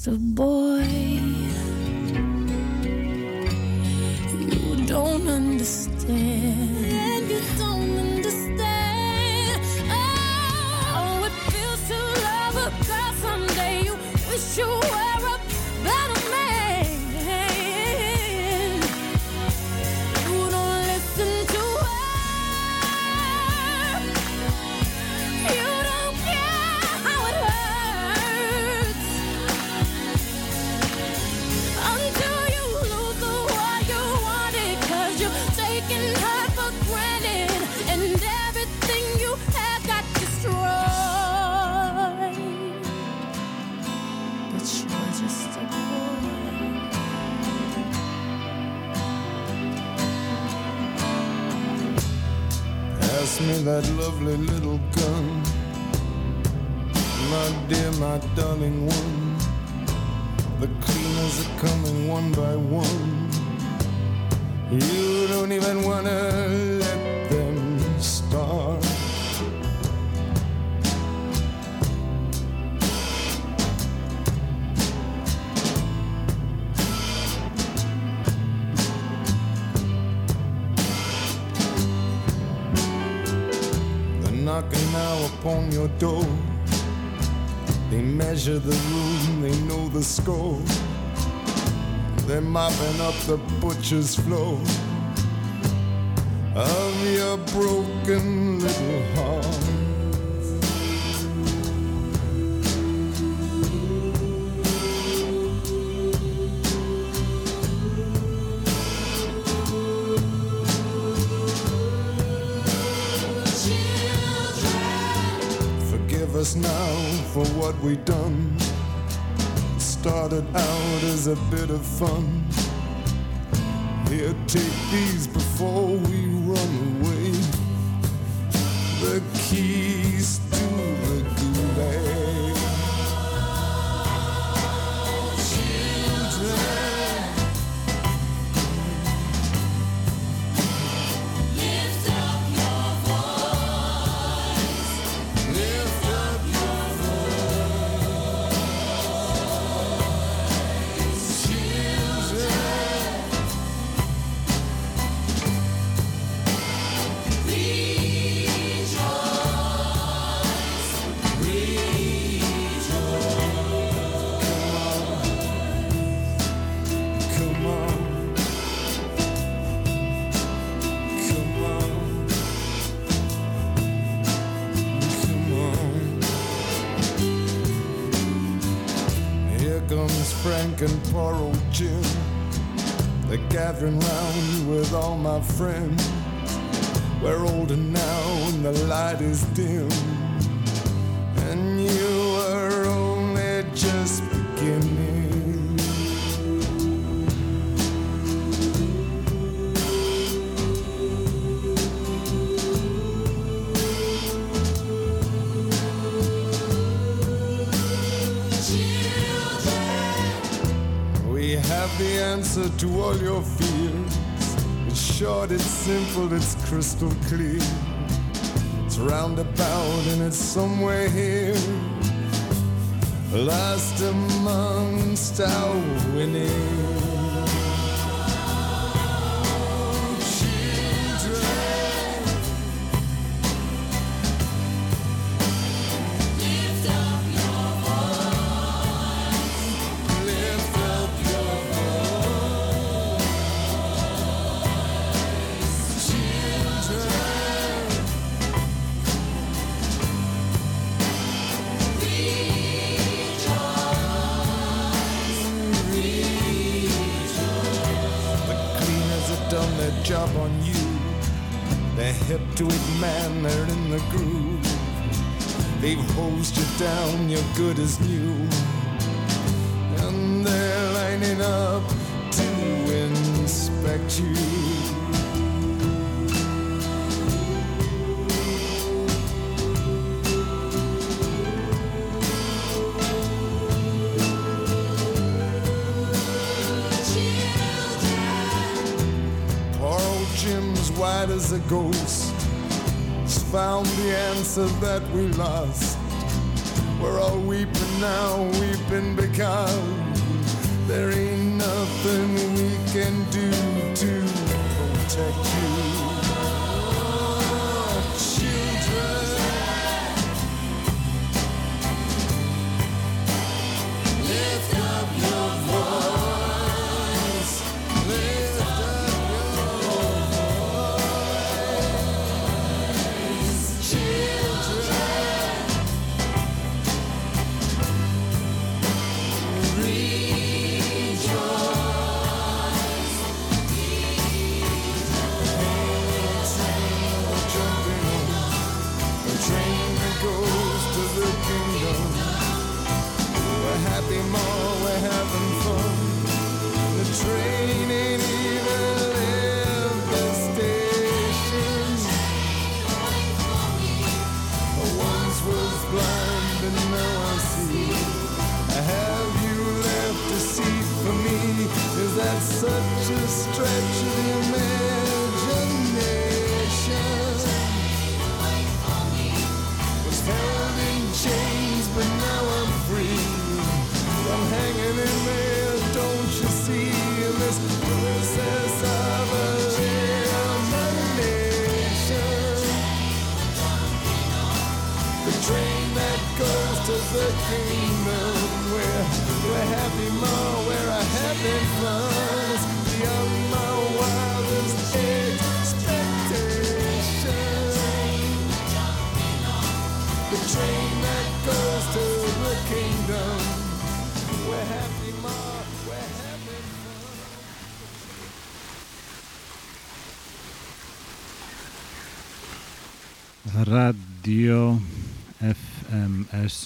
best boy. flow of your broken little heart. Forgive us now for what we done started out as a bit of fun friend. simple, it's crystal clear. It's roundabout and it's somewhere here. Lost amongst our winning. a ghost has found the answer that we lost. We're all weeping now, weeping because there ain't nothing we can do.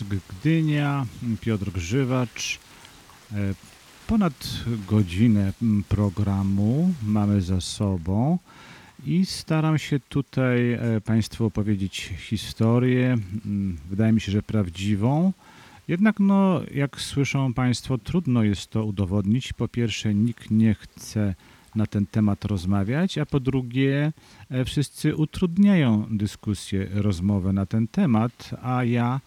Gdynia, Piotr Grzywacz. E, Ponad godzinę programu mamy za sobą i staram się tutaj e, Państwu opowiedzieć historię, mm, wydaje mi się, że prawdziwą. Jednak no, jak słyszą Państwo, trudno jest to udowodnić. Po pierwsze, nikt nie chce na ten temat rozmawiać, a po drugie, e, wszyscy utrudniają dyskusję, rozmowę na ten temat, a ja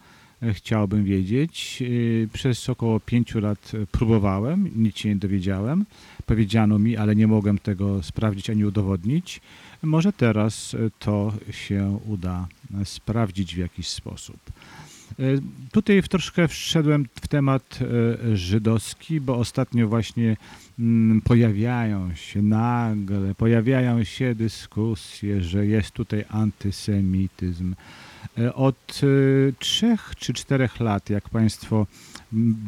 chciałbym wiedzieć. E, Przez około pięciu lat e, próbowałem, nic się nie dowiedziałem. Powiedziano mi, ale nie mogłem tego sprawdzić ani udowodnić. Może teraz e, to się uda e, sprawdzić w jakiś sposób. E, Tutaj troszkę wszedłem w temat e, żydowski, bo ostatnio właśnie mm, pojawiają się nagle, pojawiają się dyskusje, że jest tutaj antysemityzm. E, Od e, trzech czy czterech lat, jak Państwo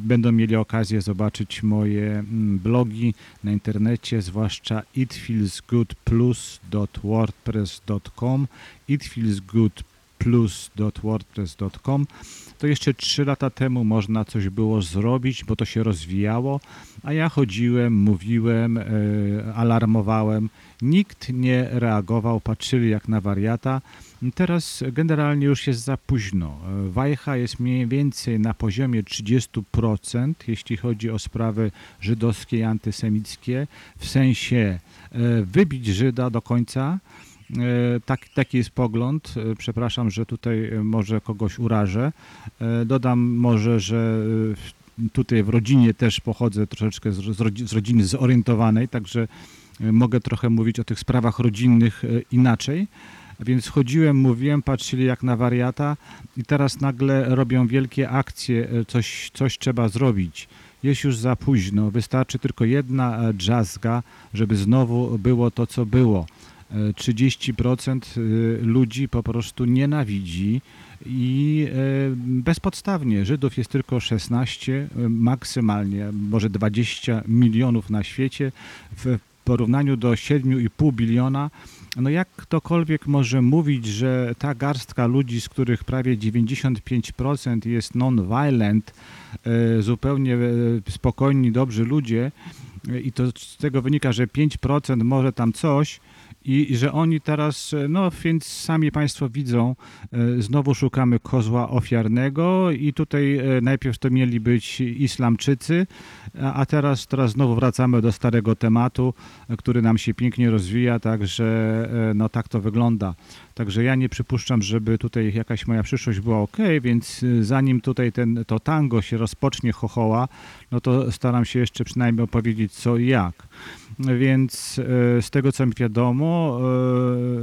będą mieli okazję zobaczyć moje blogi na internecie, zwłaszcza itfeelsgoodplus.wordpress.com itfeelsgoodplus.wordpress.com to jeszcze trzy lata temu można coś było zrobić, bo to się rozwijało, a ja chodziłem, mówiłem, e, alarmowałem. Nikt nie reagował, patrzyli jak na wariata. Teraz generalnie już jest za późno. Wajcha jest mniej więcej na poziomie 30%, jeśli chodzi o sprawy żydowskie i antysemickie, w sensie e, wybić Żyda do końca, E, Tak, taki jest pogląd. E, Przepraszam, że tutaj może kogoś urażę. Dodam może, że tutaj w rodzinie też pochodzę troszeczkę z, z, rodzi- z rodziny zorientowanej, także mogę trochę mówić o tych sprawach rodzinnych inaczej. Więc chodziłem, mówiłem, patrzyli jak na wariata i teraz nagle robią wielkie akcje, e, coś, coś trzeba zrobić. Jest już za późno, wystarczy tylko jedna e, drzazga, żeby znowu było to, co było. E, 30% y, ludzi po prostu nienawidzi i e, bezpodstawnie. Żydów jest tylko 16, e, maksymalnie, może 20 milionów na świecie w porównaniu do 7,5 biliona. No jak ktokolwiek może mówić, że ta garstka ludzi, z których prawie 95% jest non-violent, e, zupełnie e, spokojni, dobrzy ludzie e, i to z tego wynika, że 5% może tam coś, i, że oni teraz, no więc sami Państwo widzą, e, znowu szukamy kozła ofiarnego i tutaj e, najpierw to mieli być Islamczycy, a, teraz, teraz znowu wracamy do starego tematu, który nam się pięknie rozwija, także e, no tak to wygląda. Także ja nie przypuszczam, żeby tutaj jakaś moja przyszłość była ok, więc zanim tutaj ten, to tango się rozpocznie chochoła, no to staram się jeszcze przynajmniej opowiedzieć co i jak. Więc e, z tego co mi wiadomo,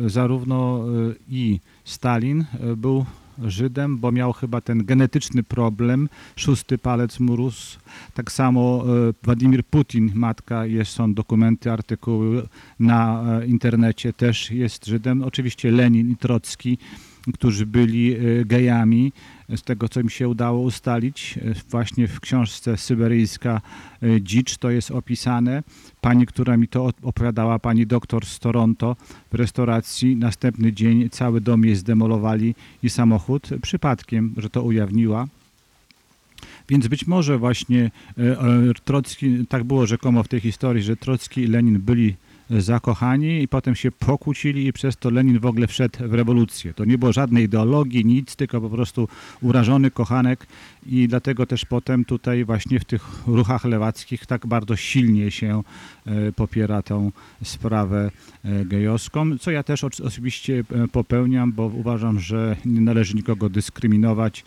e, zarówno e, i Stalin był Żydem, bo miał chyba ten genetyczny problem, szósty palec mu rósł. Tak samo Władimir Putin, matka, jest, są dokumenty, artykuły na internecie, też jest Żydem. Oczywiście Lenin i Trocki, którzy byli e, gejami, z tego co mi się udało ustalić, e, właśnie w książce Syberyjska e, Dzicz to jest opisane. Pani, która mi to op- opowiadała, pani doktor z Toronto w restauracji, następny dzień cały dom jej zdemolowali i samochód, przypadkiem, że to ujawniła. Więc być może właśnie Trocki, tak było rzekomo w tej historii, że Trocki i Lenin byli zakochani i potem się pokłócili i przez to Lenin w ogóle wszedł w rewolucję. To nie było żadnej ideologii, nic, tylko po prostu urażony kochanek i dlatego też potem tutaj właśnie w tych ruchach lewackich tak bardzo silnie się e, popiera tą sprawę e, gejowską, co ja też oczy- oczywiście e, popełniam, bo uważam, że nie należy nikogo dyskryminować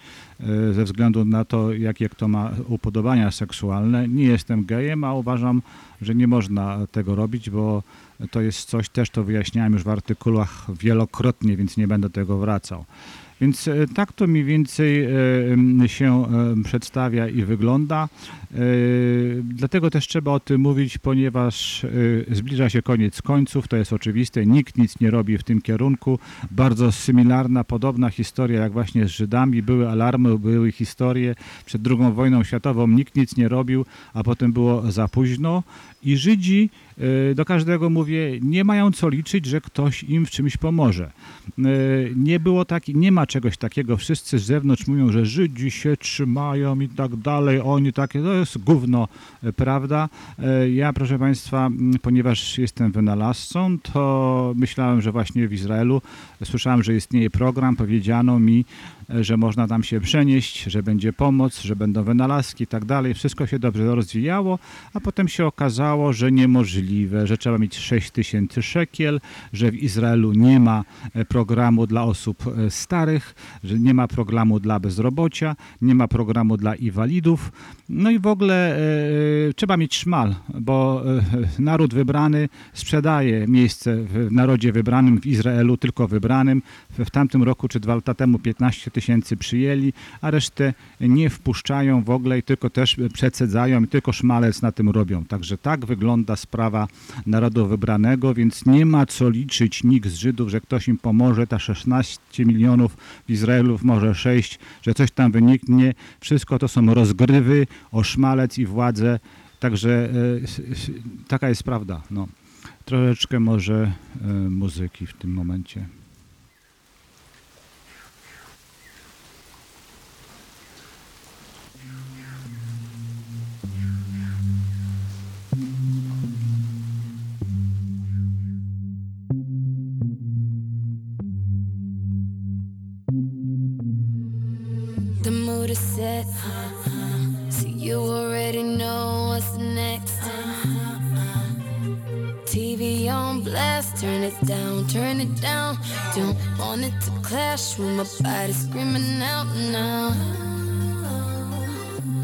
ze względu na to, jakie kto ma upodobania seksualne. Nie jestem gejem, a uważam, że nie można tego robić, bo to jest coś, też to wyjaśniałem już w artykułach wielokrotnie, więc nie będę tego wracał. Więc e, tak to mniej więcej e, się e, przedstawia i wygląda. Dlatego też trzeba o tym mówić, ponieważ zbliża się koniec końców, to jest oczywiste, nikt nic nie robi w tym kierunku. Bardzo symilarna, podobna historia jak właśnie z Żydami. Były alarmy, były historie przed II wojną światową, nikt nic nie robił, a potem było za późno. I Żydzi, do każdego mówię, nie mają co liczyć, że ktoś im w czymś pomoże. E, Nie było tak, nie ma czegoś takiego. Wszyscy z zewnątrz mówią, że Żydzi się trzymają i tak dalej. Oni takie, to jest gówno, e, prawda? Ja, proszę Państwa, ponieważ jestem wynalazcą, to myślałem, że właśnie w Izraelu słyszałem, że istnieje program, powiedziano mi, że można tam się przenieść, że będzie pomoc, że będą wynalazki i tak dalej. Wszystko się dobrze rozwijało, a potem się okazało, że niemożliwe, że trzeba mieć 6 tysięcy szekiel, że w Izraelu nie ma e, programu dla osób e, starych, że nie ma programu dla bezrobocia, nie ma programu dla inwalidów. No i w ogóle e, trzeba mieć szmal, bo naród wybrany sprzedaje miejsce w narodzie wybranym w Izraelu, tylko wybranym. W, w tamtym roku czy dwa lata temu 15 tysięcy przyjęli, a resztę nie wpuszczają w ogóle i tylko też przecedzają i tylko szmalec na tym robią. Także tak wygląda sprawa narodu wybranego, więc nie ma co liczyć nikt z Żydów, że ktoś im pomoże, ta 16 milionów w Izraelu, może 6, że coś tam wyniknie. Wszystko to są rozgrywy o szmalec i władzę. Także e, taka jest prawda. No. Troszeczkę może e, muzyki w tym momencie. Down, turn it down. Don't want it to clash with my body screaming out now.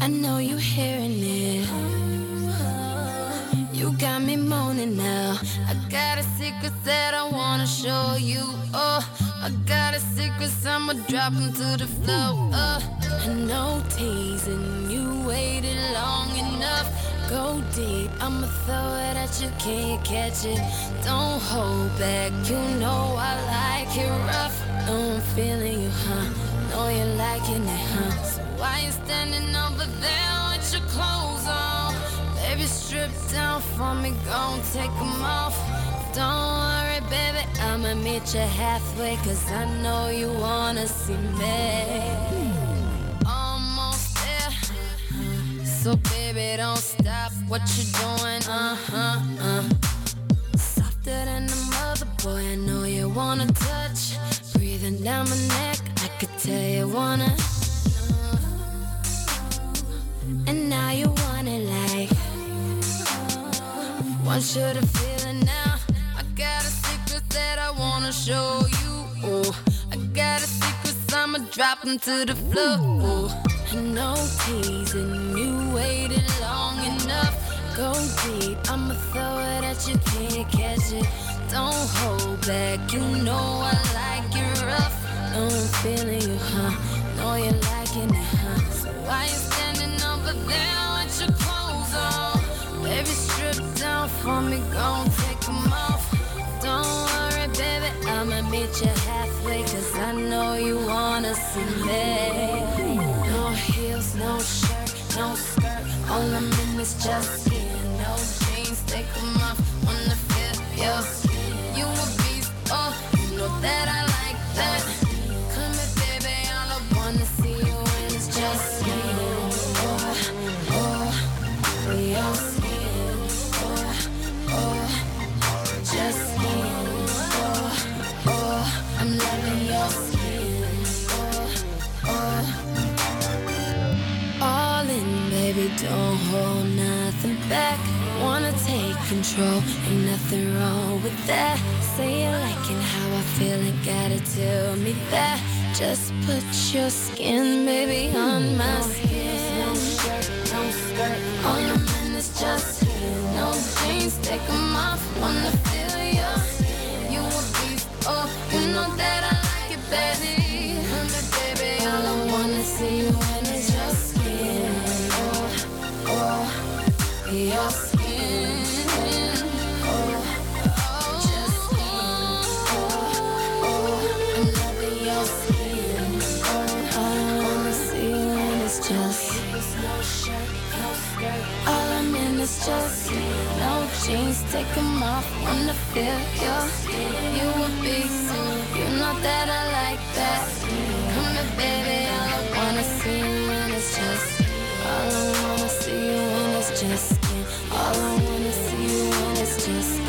I know you hearing it. You got me moaning now. I got a secret that I wanna show you. Oh, I got a secret, I'ma drop 'em to the floor. Oh, I know teasing you waited long enough. Go deep, I'ma throw it at you, can you catch it? Don't hold back, you know I like it rough. I'm feeling you, huh? Know you're liking it, huh? So why you standing over there with your clothes on? Baby, strip down for me, gon' take 'em off. Don't worry, baby, I'ma meet you halfway, cause I know you wanna see me. So, baby, don't stop what you're doing, uh huh, uh. Softer than a mother, boy, I know you wanna touch. Breathing down my neck, I could tell you wanna. And now you want it like Want you to feel it now I got a secret that I wanna show you oh, I got a secret, I'ma drop 'em to the floor oh, Know teasing you waited long enough Go deep, I'ma throw it at you, can't catch it Don't hold back, you know I like it rough I'm feeling you, huh? Know you're liking it, huh? So why you standing over there with your clothes on? Baby, strip down for me, gon' take 'em off. Don't worry, baby, I'ma meet you halfway, cause I know you wanna see me. No shirt, no skirt, all I'm in is just skin. No jeans, take 'em off, wanna feel your skin. You a beast, oh, you know that I like that. Baby, don't hold nothing back. Wanna take control, ain't nothing wrong with that. Say you liking how I feel, ain't gotta tell me that. Just put your skin, baby, on my skin. No shirt, no skirt, all I'm in is just skin. No jeans, take 'em off, wanna feel your skin. You a beast, oh, you know that I like it, baby. your skin. All I'm in is just no jeans, off. You you know that I like that. Come here, baby, all I wanna see you in just. All I wanna see you in just. See you. When it's just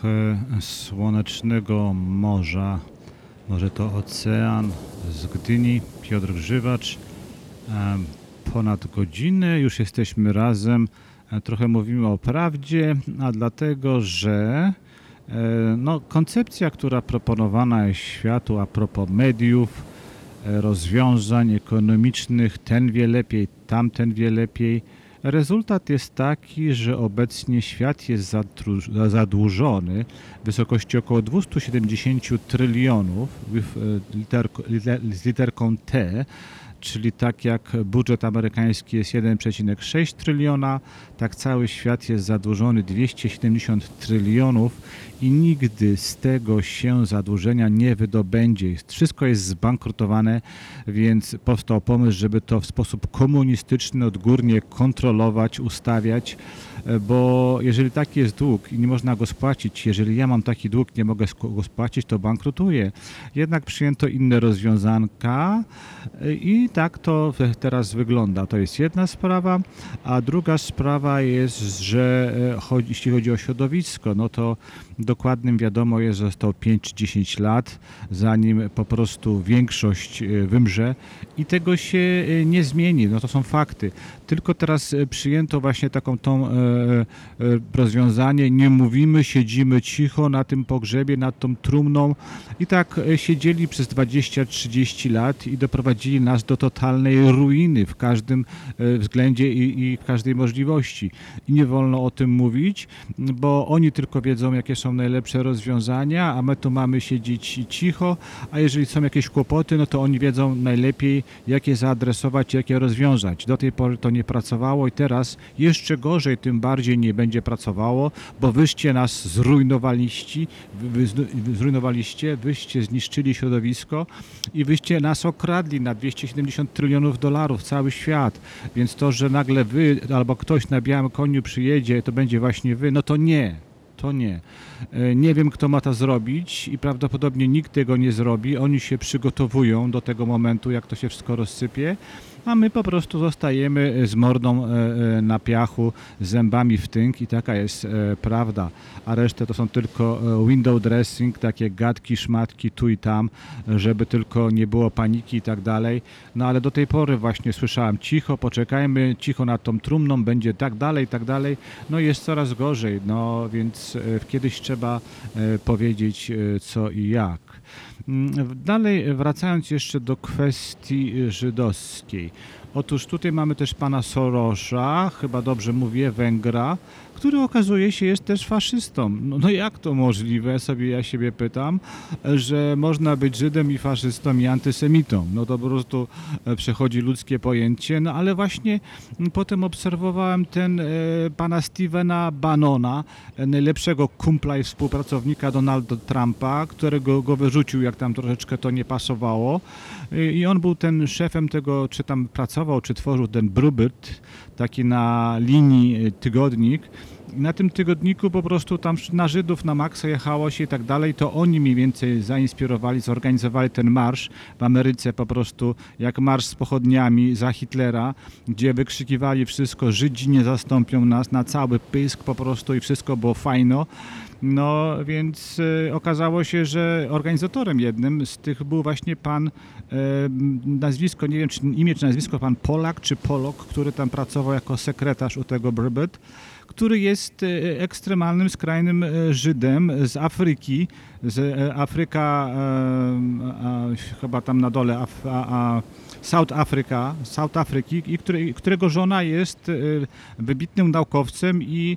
Trochę słonecznego morza, może to ocean z Gdyni, Piotr Grzywacz. Em, Ponad godzinę już jesteśmy razem. E, Trochę mówimy o prawdzie, a dlatego, że e, no, koncepcja, która proponowana jest światu a propos mediów, e, rozwiązań ekonomicznych, ten wie lepiej, tamten wie lepiej. Rezultat jest taki, że obecnie świat jest zadłużony w wysokości około 270 trylionów z literką T, czyli tak jak budżet amerykański jest 1,6 tryliona, tak cały świat jest zadłużony 270 trylionów i nigdy z tego się zadłużenia nie wydobędzie. Wszystko jest zbankrutowane, więc powstał pomysł, żeby to w sposób komunistyczny odgórnie kontrolować, ustawiać, bo jeżeli taki jest dług i nie można go spłacić, jeżeli ja mam taki dług, nie mogę go spłacić, to bankrutuję. Jednak przyjęto inne rozwiązanka e, i tak to teraz wygląda. To jest jedna sprawa, a druga sprawa jest, że e, jeśli chodzi o środowisko, no to dokładnym wiadomo jest, że zostało 5-10 lat, zanim po prostu większość e, wymrze i tego się e, nie zmieni. No to są fakty. Tylko teraz e, przyjęto właśnie taką tą rozwiązanie, nie mówimy, siedzimy cicho na tym pogrzebie, nad tą trumną i tak siedzieli przez 20-30 lat i doprowadzili nas do totalnej ruiny w każdym względzie i, i w każdej możliwości. I nie wolno o tym mówić, bo oni tylko wiedzą, jakie są najlepsze rozwiązania, a my tu mamy siedzieć cicho, a jeżeli są jakieś kłopoty, no to oni wiedzą najlepiej, jak je zaadresować, jak je rozwiązać. Do tej pory to nie pracowało i teraz jeszcze gorzej, tym bardziej nie będzie pracowało, bo wyście nas zrujnowaliście, wy, wy, zru- zrujnowaliście, wyście zniszczyli środowisko i wyście nas okradli na 270 trylionów dolarów, cały świat. Więc to, że nagle wy albo ktoś na białym koniu przyjedzie, to będzie właśnie wy, no to nie. To nie. E, Nie wiem, kto ma to zrobić i prawdopodobnie nikt tego nie zrobi. Oni się przygotowują do tego momentu, jak to się wszystko rozsypie, a my po prostu zostajemy z mordą e, e, na piachu, zębami w tynk i taka jest e, prawda. A resztę to są tylko window dressing, takie gadki, szmatki tu i tam, żeby tylko nie było paniki i tak dalej. No ale do tej pory właśnie słyszałem cicho, poczekajmy, cicho nad tą trumną, będzie tak dalej, tak dalej. No jest coraz gorzej, no więc kiedyś trzeba powiedzieć co i jak. Mm, Dalej, wracając jeszcze do kwestii y, żydowskiej. Otóż tutaj mamy też pana Sorosza, chyba dobrze mówię, Węgra, który okazuje się jest też faszystą. No, no jak to możliwe, sobie ja siebie pytam, że można być Żydem i faszystą i antysemitą. No to po prostu e, przechodzi ludzkie pojęcie. No ale właśnie potem obserwowałem ten e, pana Stevena Bannona, e, najlepszego kumpla i współpracownika Donalda Trumpa, którego go wyrzucił, jak tam troszeczkę to nie pasowało. I on był ten szefem tego, czy tam pracował, czy tworzył ten Brubert, taki na linii e, tygodnik. I na tym tygodniku po prostu tam na Żydów na maksa jechało się i tak dalej, to oni mniej więcej zainspirowali, zorganizowali ten marsz w Ameryce po prostu, jak marsz z pochodniami za Hitlera, gdzie wykrzykiwali wszystko, Żydzi nie zastąpią nas na cały pysk po prostu i wszystko było fajno. No więc e, okazało się, że organizatorem jednym z tych był właśnie pan, e, nazwisko, nie wiem czy imię czy nazwisko, pan Polak czy Polok, który tam pracował jako sekretarz u tego Burbet, który jest e, ekstremalnym, skrajnym Żydem z Afryki, z Afryka, chyba tam na dole, a, a, South Africa, South Afryki, i który, którego żona jest wybitnym naukowcem i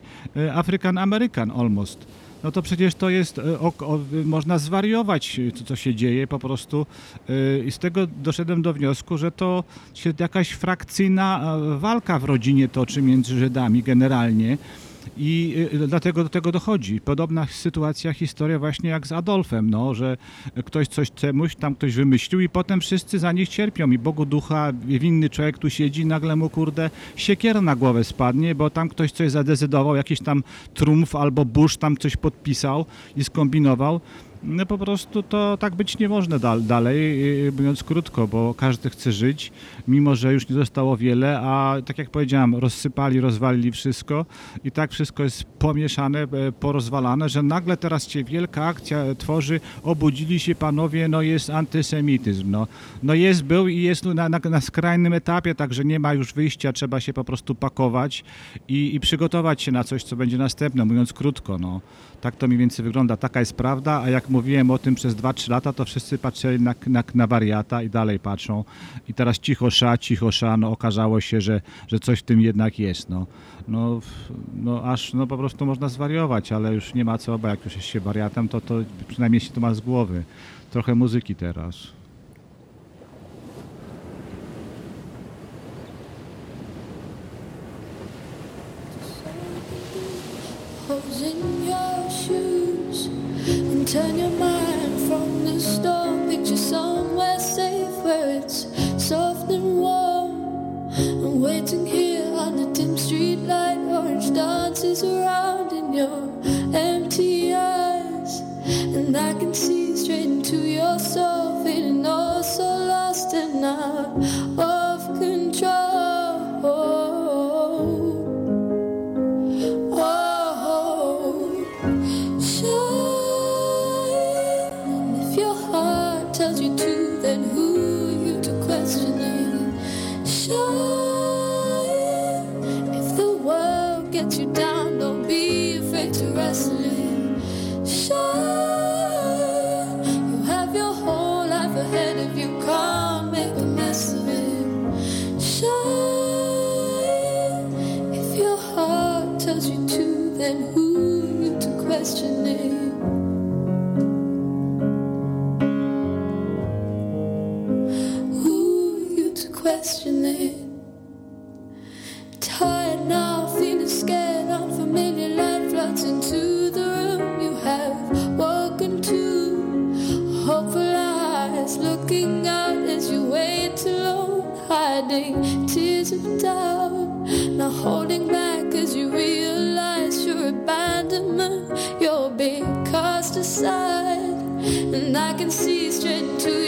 African American almost. No to przecież to jest, e, o, o, można zwariować, e, co, co się dzieje po prostu. e, I z tego doszedłem do wniosku, że to się jakaś frakcyjna e, walka w rodzinie toczy między Żydami generalnie. I y, dlatego do tego dochodzi. Podobna sytuacja, historia właśnie jak z Adolfem, no, że ktoś coś czemuś tam ktoś wymyślił i potem wszyscy za nich cierpią i Bogu ducha, winny człowiek tu siedzi, nagle mu kurde siekiera na głowę spadnie, bo tam ktoś coś zadecydował, jakiś tam trumf albo Bush tam coś podpisał i skombinował. No po prostu to tak być nie może dal, dalej, yy, mówiąc krótko, bo każdy chce żyć, mimo że już nie zostało wiele, a tak jak powiedziałem, rozsypali, rozwalili wszystko i tak wszystko jest pomieszane, e, porozwalane, że nagle teraz się wielka akcja tworzy, obudzili się panowie, no jest antysemityzm, no, no jest, był i jest na, na, na skrajnym etapie, także nie ma już wyjścia, trzeba się po prostu pakować i, i przygotować się na coś, co będzie następne, mówiąc krótko, no. Tak to mniej więcej wygląda, taka jest prawda, a jak mówiłem o tym przez 2-3 lata, to wszyscy patrzyli na, na, na wariata i dalej patrzą. I teraz cicho sza, cicho sza, no okazało się, że, że coś w tym jednak jest, no. No, no aż no po prostu można zwariować, ale już nie ma co, bo jak już jest się wariatem, to, to przynajmniej się to ma z głowy. Trochę muzyki teraz. turn your mind from the storm. Picture somewhere Here on the dim street light, orange dances around in your empty eyes. And I can see straight into your soul, feeling all so lost and out And I can see straight into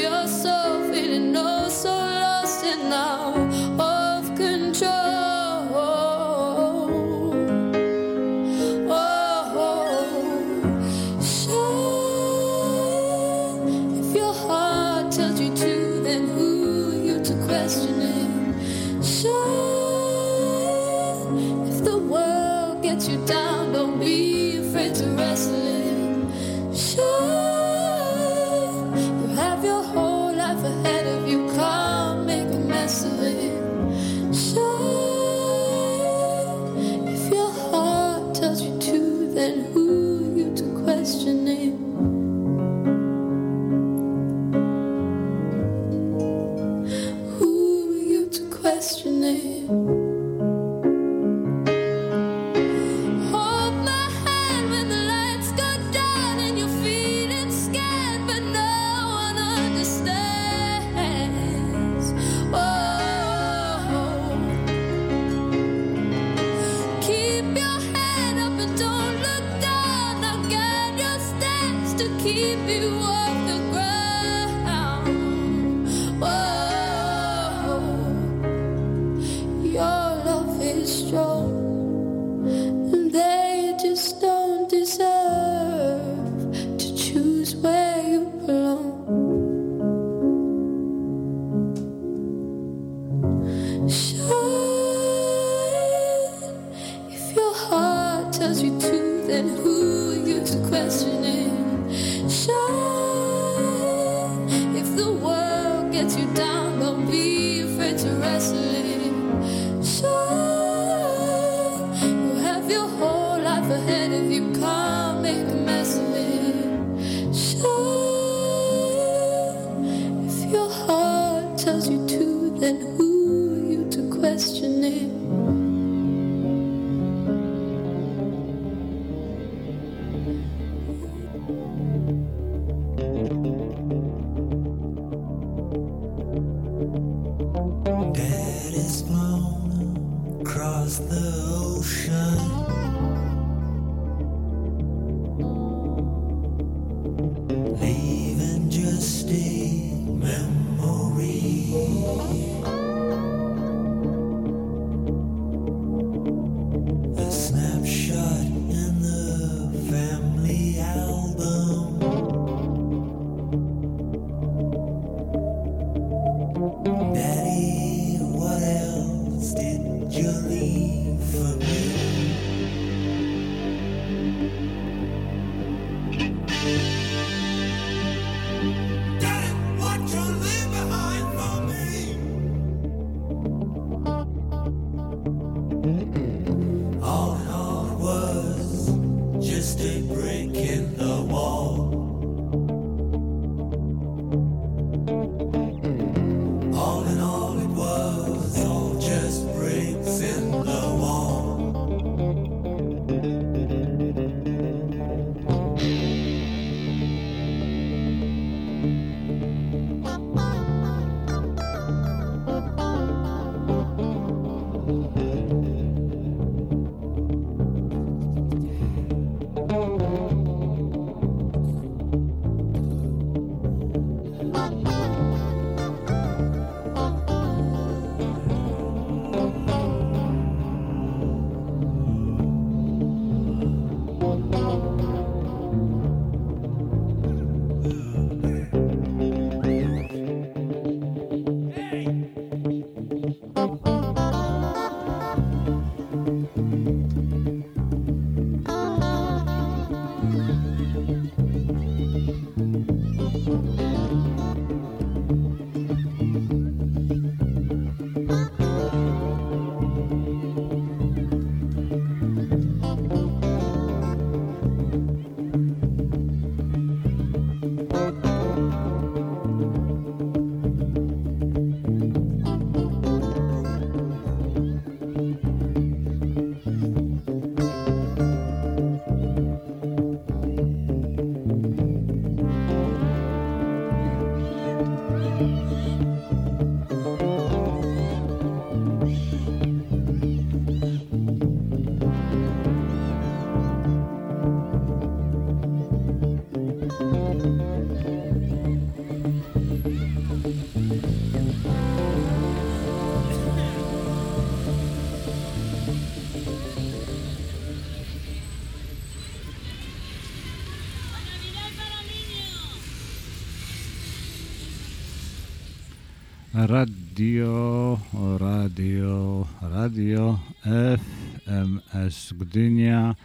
Radio, radio, radio FMS Gdynia.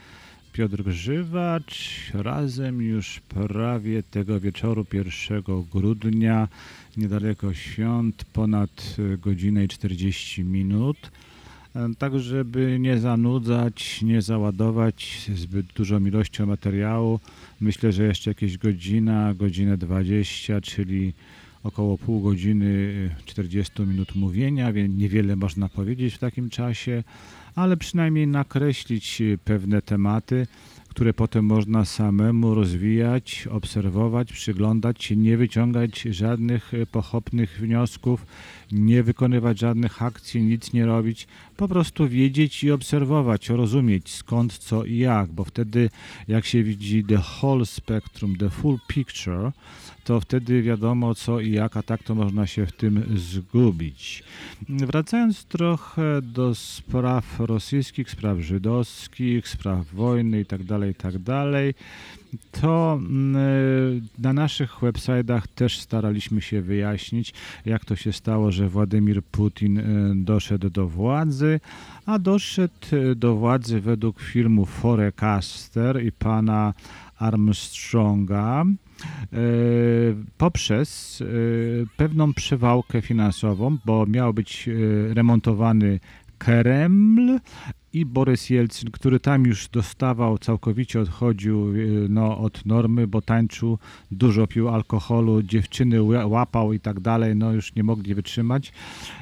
Piotr Grzywacz razem już prawie tego wieczoru 1 grudnia, niedaleko świąt, ponad godzinę i 40 minut. Tak, żeby nie zanudzać, nie załadować zbyt dużą ilością materiału, myślę, że jeszcze jakieś godzina, godzinę 20, czyli około pół godziny, y, 40 minut mówienia, więc niewiele można powiedzieć w takim czasie, ale przynajmniej nakreślić y, pewne tematy, które potem można samemu rozwijać, obserwować, przyglądać się, nie wyciągać żadnych e, pochopnych wniosków, nie wykonywać żadnych akcji, nic nie robić, po prostu wiedzieć i obserwować, rozumieć skąd, co i jak, bo wtedy jak się widzi the whole spectrum, the full picture, to wtedy wiadomo co i jak, a tak to można się w tym zgubić. Wracając trochę do spraw rosyjskich, spraw żydowskich, spraw wojny itd., itd., to mm, e, na naszych websitach też staraliśmy się wyjaśnić, jak to się stało, że Władimir Putin e, doszedł do władzy, a doszedł e, do władzy według filmu Forecaster i pana Armstronga e, poprzez e, pewną przewałkę finansową, bo miał być e, remontowany Kreml i Borys Jelcyn, który tam już dostawał, całkowicie odchodził no, od normy, bo tańczył, dużo pił alkoholu, dziewczyny ła- łapał i tak dalej, no już nie mogli wytrzymać.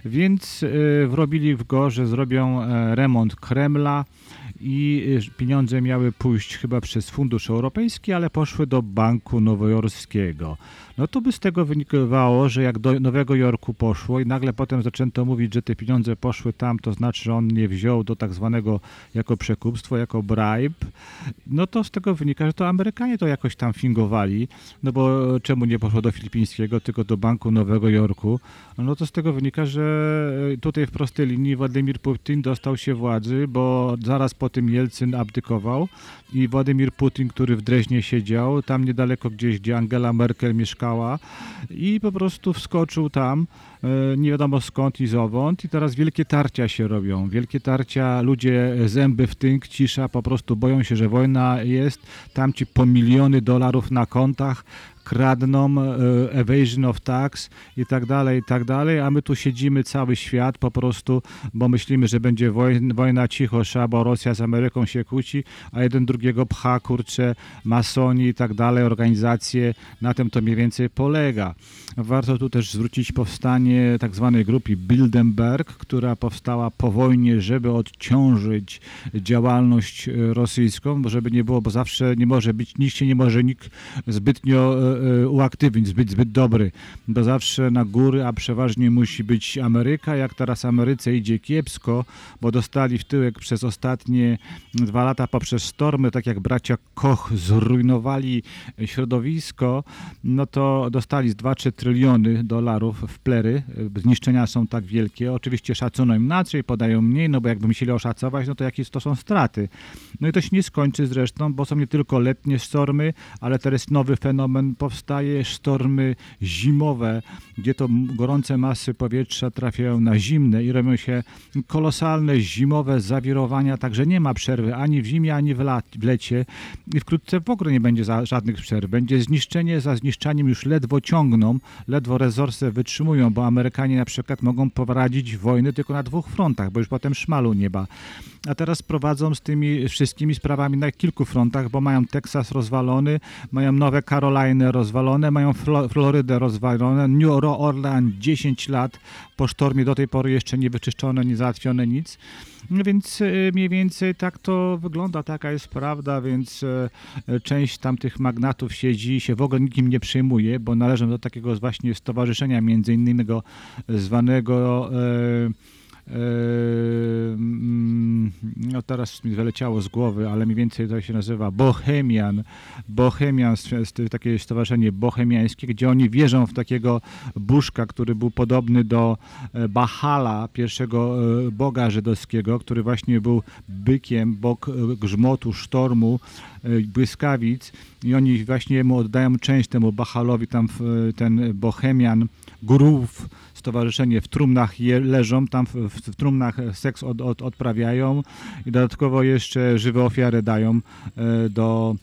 Więc y, wrobili w go, że zrobią remont Kremla i y, pieniądze miały pójść chyba przez fundusz europejski, ale poszły do Banku Nowojorskiego. No to by z tego wynikało, że jak do Nowego Jorku poszło i nagle potem zaczęto mówić, że te pieniądze poszły tam, to znaczy, że on nie wziął do tak zwanego jako przekupstwo, jako bribe, no to z tego wynika, że to Amerykanie to jakoś tam fingowali, no bo czemu nie poszło do filipińskiego, tylko do Banku Nowego Jorku? No to z tego wynika, że tutaj w prostej linii Władimir Putin dostał się władzy, bo zaraz po tym Jelcyn abdykował i Władimir Putin, który w Dreźnie siedział, tam niedaleko gdzieś, gdzie Angela Merkel mieszkała i po prostu wskoczył tam, e, nie wiadomo skąd i zowąd. I teraz wielkie tarcia się robią. Wielkie tarcia, ludzie zęby w tynk, cisza, po prostu boją się, że wojna jest, tam ci po miliony dolarów na kontach, kradną, e, evasion of tax i tak dalej, i tak dalej, a my tu siedzimy cały świat po prostu, bo myślimy, że będzie wojna, wojna cicho, sza, bo Rosja z Ameryką się kłóci, a jeden drugiego pcha, kurcze, masoni i tak dalej, organizacje, na tym to mniej więcej polega. Warto tu też zwrócić powstanie tak zwanej grupy Bilderberg, która powstała po wojnie, żeby odciążyć działalność e, rosyjską, bo żeby nie było, bo zawsze nie może być, nikt się nie może nikt zbytnio e, uaktywnić, zbyt, zbyt dobry, bo zawsze na góry, a przeważnie musi być Ameryka, jak teraz Ameryce idzie kiepsko, bo dostali w tyłek przez ostatnie dwa lata poprzez stormy, tak jak bracia Koch zrujnowali środowisko, no to dostali z 2-3 tryliony dolarów w plery. Zniszczenia są tak wielkie. Oczywiście szacują inaczej, podają mniej, no bo jakby musieli oszacować, no to jakie to są straty. No i to się nie skończy zresztą, bo są nie tylko letnie sztormy, ale teraz nowy fenomen powstaje, sztormy zimowe, gdzie to gorące masy powietrza trafiają na zimne i robią się kolosalne zimowe zawirowania, także nie ma przerwy ani w zimie, ani w, lat, w lecie i wkrótce w ogóle nie będzie żadnych przerw. Będzie zniszczenie za zniszczaniem już ledwo ciągną, ledwo rezorsy wytrzymują, bo Amerykanie na przykład mogą poradzić wojny tylko na dwóch frontach, bo już potem szmalu nieba. A teraz prowadzą z tymi wszystkimi sprawami na kilku frontach, bo mają Teksas rozwalony, mają Nowe Caroliny rozwalone, mają Flo- Florydę rozwalone, New Orleans 10 lat po sztormie do tej pory jeszcze nie wyczyszczone, nie załatwione nic. No Więc e, mniej więcej tak to wygląda, taka jest prawda, więc e, część tamtych magnatów siedzi i się w ogóle nikim nie przejmuje, bo należą do takiego właśnie stowarzyszenia między innymi go zwanego mm, no teraz mi wyleciało z głowy, ale mniej więcej to się nazywa Bohemian. Bohemian, takie stowarzyszenie bohemiańskie, gdzie oni wierzą w takiego Buszka, który był podobny do e, Bahala, pierwszego e, boga żydowskiego, który właśnie był bykiem, bog e, grzmotu, sztormu, błyskawic i oni właśnie mu oddają część temu Bahalowi, tam ten Bohemian, grów, stowarzyszenie w trumnach je, leżą, tam w, w, trumnach seks od, od, odprawiają i dodatkowo jeszcze żywe ofiary dają e, do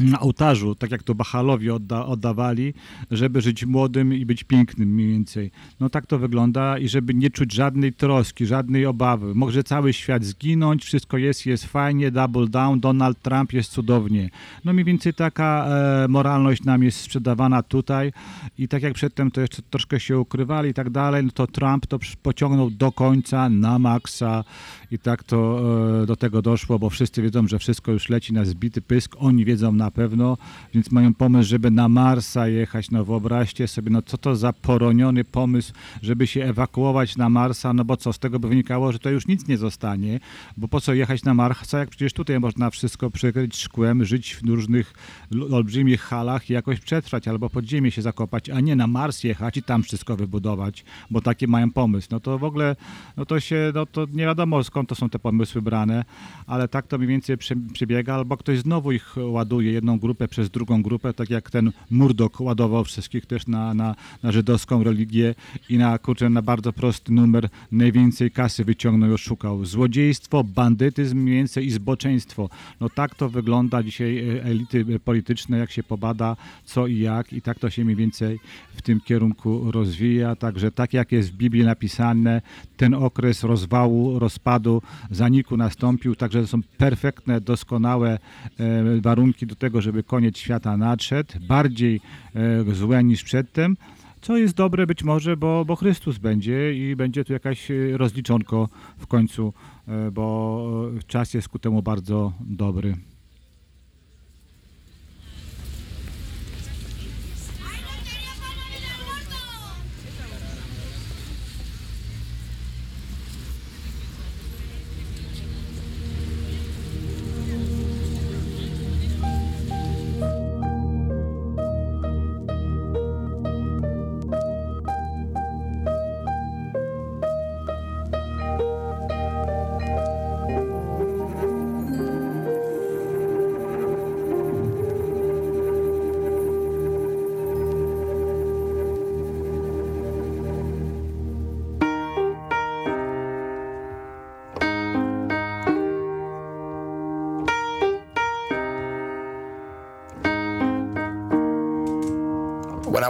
na ołtarzu, tak jak to Bachalowi odda, oddawali, żeby żyć młodym i być pięknym mniej więcej. No tak to wygląda i żeby nie czuć żadnej troski, żadnej obawy. Może cały świat zginąć, wszystko jest, jest fajnie, double down, Donald Trump jest cudownie. No mniej więcej taka e, moralność nam jest sprzedawana tutaj i tak jak przedtem to jeszcze troszkę się ukrywali i tak dalej, no to Trump to pociągnął do końca, na maksa i tak to e, do tego doszło, bo wszyscy wiedzą, że wszystko już leci na zbity pysk, oni wiedzą na na pewno, więc mają pomysł, żeby na Marsa jechać. No wyobraźcie sobie, no co to za poroniony pomysł, żeby się ewakuować na Marsa, no bo co, z tego by wynikało, że to już nic nie zostanie, bo po co jechać na Marsa, jak przecież tutaj można wszystko przykryć szkłem, żyć w różnych olbrzymich halach i jakoś przetrwać, albo pod ziemię się zakopać, a nie na Mars jechać i tam wszystko wybudować, bo taki mają pomysł. No to w ogóle, no to się, no to nie wiadomo skąd to są te pomysły brane, ale tak to mniej więcej prze- przebiega, albo ktoś znowu ich ładuje, jedną grupę przez drugą grupę, tak jak ten Murdok ładował wszystkich też na, na, na żydowską religię i na, kurczę, na bardzo prosty numer najwięcej kasy wyciągnął i oszukał. Złodziejstwo, bandytyzm mniej więcej i zboczeństwo. No tak to wygląda dzisiaj e, elity e, polityczne, jak się pobada co i jak i tak to się mniej więcej w tym kierunku rozwija. Także tak jak jest w Biblii napisane, ten okres rozwału, rozpadu, zaniku nastąpił, także to są perfektne, doskonałe e, warunki do tego, żeby koniec świata nadszedł, bardziej e, złe niż przedtem, co jest dobre być może, bo, bo Chrystus będzie i będzie tu jakaś e, rozliczonko w końcu, e, bo czas jest ku temu bardzo dobry.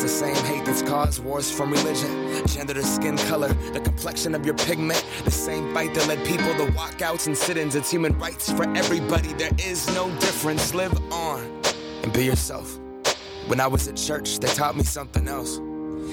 It's the same hate that's caused wars from religion, gender to skin color, the complexion of your pigment. The same fight that led people to walkouts and sit ins. It's human rights for everybody. There is no difference. Live on and be yourself. When I was at church, they taught me something else.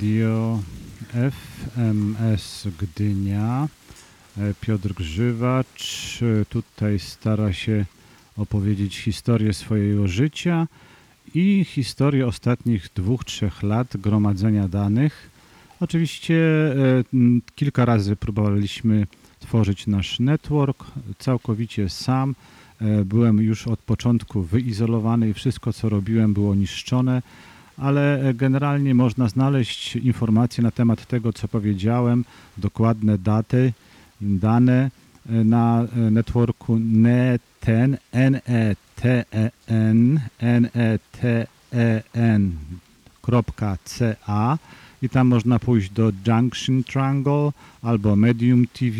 Radio FMS Gdynia. E, Piotr Grzywacz e, tutaj stara się opowiedzieć historię swojego życia i historię ostatnich dwóch, trzech lat gromadzenia danych. Oczywiście e, kilka razy próbowaliśmy tworzyć nasz network całkowicie sam. Byłem już od początku wyizolowany i wszystko co robiłem było niszczone ale e, generalnie można znaleźć informacje na temat tego, co powiedziałem, dokładne daty, dane e, na e, networku neten, n-e-t-e-n, n-e-t-e-n.ca i tam można pójść do Junction Triangle albo Medium TV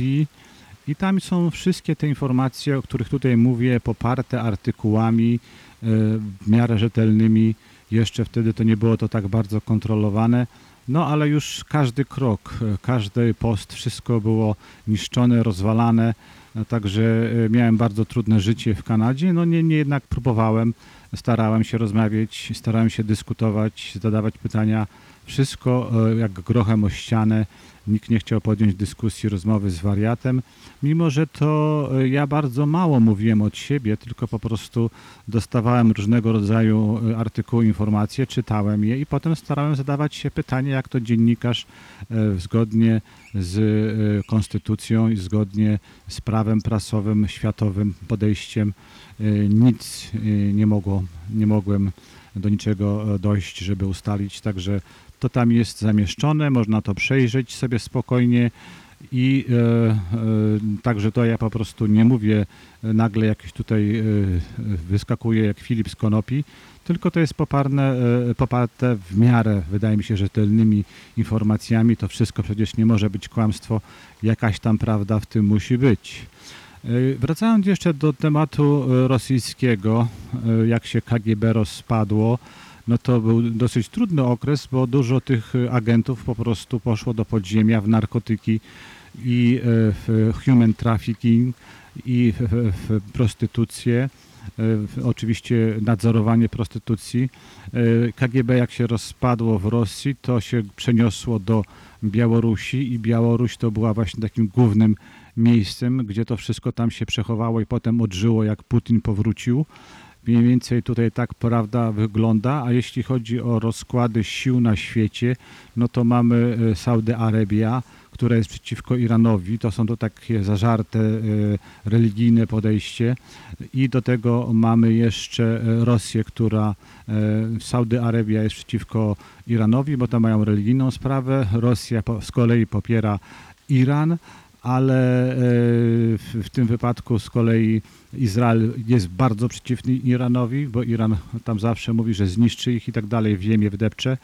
i tam są wszystkie te informacje, o których tutaj mówię, poparte artykułami w miarę rzetelnymi. Jeszcze wtedy to nie było to tak bardzo kontrolowane. No ale już każdy krok, każdy post, wszystko było niszczone, rozwalane. e, Także e, miałem bardzo trudne życie w Kanadzie. No nie, nie jednak próbowałem, starałem się rozmawiać, starałem się dyskutować, zadawać pytania. Wszystko e, jak grochem o ścianę. Nikt nie chciał podjąć dyskusji, rozmowy z wariatem, mimo że to e, ja bardzo mało mówiłem od siebie, tylko po prostu dostawałem różnego rodzaju e, artykuły, informacje, czytałem je i potem starałem zadawać się pytanie, jak to dziennikarz e, zgodnie z konstytucją i zgodnie z prawem prasowym, światowym podejściem nic nie mogło, nie mogłem do niczego dojść, żeby ustalić, także to tam jest zamieszczone, można to przejrzeć sobie spokojnie i e, e, także to ja po prostu nie mówię e, nagle jakieś tutaj e, wyskakuje jak Filip z Konopi, tylko to jest poparne, e, poparte w miarę, wydaje mi się, rzetelnymi informacjami. To wszystko przecież nie może być kłamstwo, jakaś tam prawda w tym musi być. E, Wracając jeszcze do tematu e, rosyjskiego, e, jak się KGB rozpadło, no to był dosyć trudny okres, bo dużo tych e, agentów po prostu poszło do podziemia w narkotyki i e, w human trafficking i w, prostytucję. w- Oczywiście nadzorowanie prostytucji. KGB jak się rozpadło w Rosji, to się przeniosło do Białorusi i Białoruś to była właśnie takim głównym miejscem, gdzie to wszystko tam się przechowało i potem odżyło, jak Putin powrócił. Mniej więcej tutaj tak prawda wygląda, a jeśli chodzi o rozkłady sił na świecie, no to mamy e, Saudy Arabia, która jest przeciwko Iranowi. To są to takie zażarte e, religijne podejście. I do tego mamy jeszcze e, Rosję, która Saudy Arabia jest przeciwko Iranowi, bo tam mają religijną sprawę. Rosja z kolei popiera Iran, ale e, w, tym wypadku z kolei Izrael jest bardzo przeciwny Iranowi, bo Iran tam zawsze mówi, że zniszczy ich i tak dalej, w ziemię wdepcze.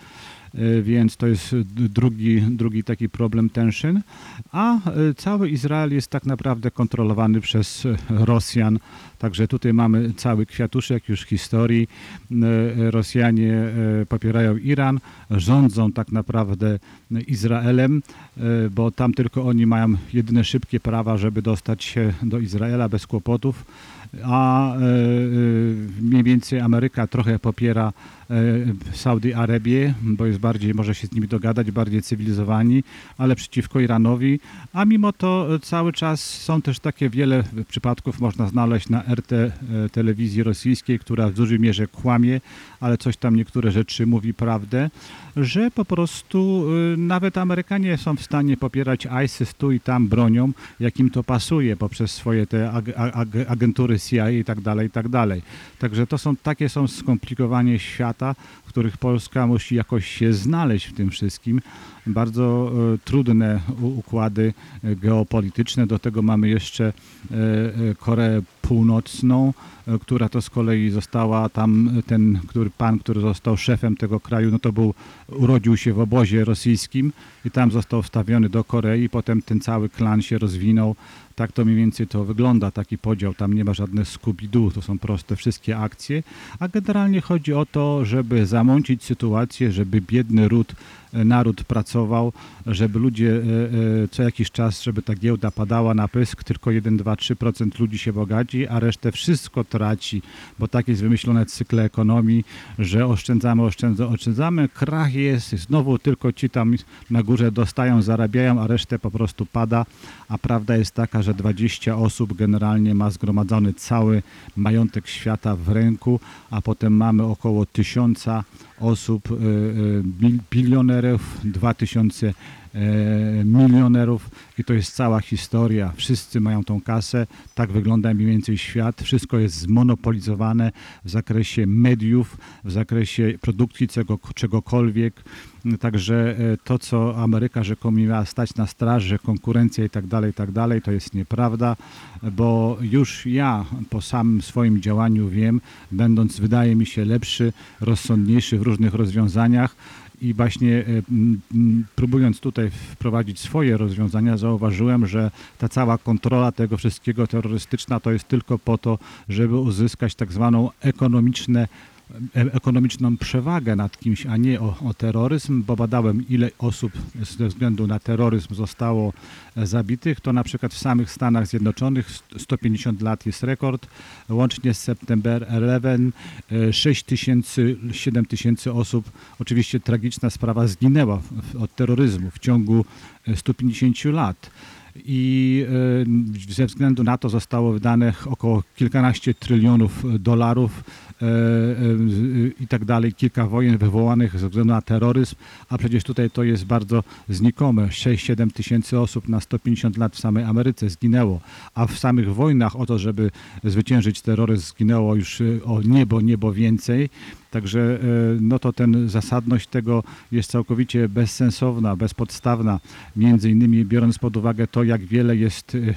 E, Więc to jest drugi, drugi taki problem tension. A e, cały Izrael jest tak naprawdę kontrolowany przez Rosjan. Także tutaj mamy cały kwiatuszek już historii. E, Rosjanie e, popierają Iran, rządzą tak naprawdę Izraelem, e, bo tam tylko oni mają jedyne szybkie prawa, żeby dostać się do Izraela bez kłopotów, a e, e, mniej więcej Ameryka trochę popiera e, Saudi Arabię, bo jest bardziej, może się z nimi dogadać, bardziej cywilizowani, ale przeciwko Iranowi, a mimo to e, cały czas są też takie wiele przypadków można znaleźć na RT e, telewizji rosyjskiej, która w dużej mierze kłamie, ale coś tam niektóre rzeczy mówi prawdę, że po prostu y, nawet Amerykanie są w stanie popierać ISIS tu i tam bronią, jak im to pasuje poprzez swoje te ag- ag- agentury CIA i tak dalej, i tak dalej. Także to są takie są skomplikowanie świata, w których Polska musi jakoś się znaleźć w tym wszystkim. Bardzo e, trudne układy e, geopolityczne. Do tego mamy jeszcze e, Koreę Północną, e, która to z kolei została tam, ten który, pan, który został szefem tego kraju, no to był, urodził się w obozie rosyjskim i tam został wstawiony do Korei, potem ten cały klan się rozwinął. Tak to mniej więcej to wygląda, taki podział. Tam nie ma żadnych Scooby-Doo, to są proste wszystkie akcje. A generalnie chodzi o to, żeby zamącić sytuację, żeby biedny ród naród pracował, żeby ludzie e, e, co jakiś czas, żeby ta giełda padała na pysk, tylko 1, 2, 3% ludzi się bogaci, a resztę wszystko traci, bo tak jest wymyślone cykle ekonomii, że oszczędzamy, oszczędzamy, oszczędzamy, krach jest, znowu tylko ci tam na górze dostają, zarabiają, a resztę po prostu pada, a prawda jest taka, że 20 osób generalnie ma zgromadzony cały majątek świata w ręku, a potem mamy około tysiąca osób, e, bilionerów, 2000 e, milionerów i to jest cała historia. Wszyscy mają tą kasę, tak wygląda mniej więcej świat. Wszystko jest zmonopolizowane w zakresie mediów, w zakresie produkcji czego, czegokolwiek. Także e, to, co Ameryka rzekomo miała stać na straży, konkurencja i tak dalej, i tak dalej, to jest nieprawda, bo już ja po samym swoim działaniu wiem, będąc wydaje mi się lepszy, rozsądniejszy w różnych rozwiązaniach, i właśnie e, próbując tutaj wprowadzić swoje rozwiązania, zauważyłem, że ta cała kontrola tego wszystkiego terrorystyczna to jest tylko po to, żeby uzyskać tak zwaną ekonomiczne ekonomiczną przewagę nad kimś, a nie o, o terroryzm, bo badałem ile osób ze względu na terroryzm zostało e, zabitych, to na przykład w samych Stanach Zjednoczonych st- 150 lat jest rekord, łącznie z September 11 e, 6 tysięcy, 7 tysięcy osób, oczywiście tragiczna sprawa, zginęła od terroryzmu w ciągu e, 150 lat. I e, ze względu na to zostało wydane około kilkanaście trylionów dolarów e, e, i tak dalej, kilka wojen wywołanych ze względu na terroryzm, a przecież tutaj to jest bardzo znikome. 6-7 tysięcy osób na 150 lat w samej Ameryce zginęło, a w samych wojnach o to, żeby zwyciężyć terroryzm zginęło już e, o niebo, niebo więcej. Także e, no to ten zasadność tego jest całkowicie bezsensowna, bezpodstawna. Między innymi biorąc pod uwagę to, jak wiele jest e,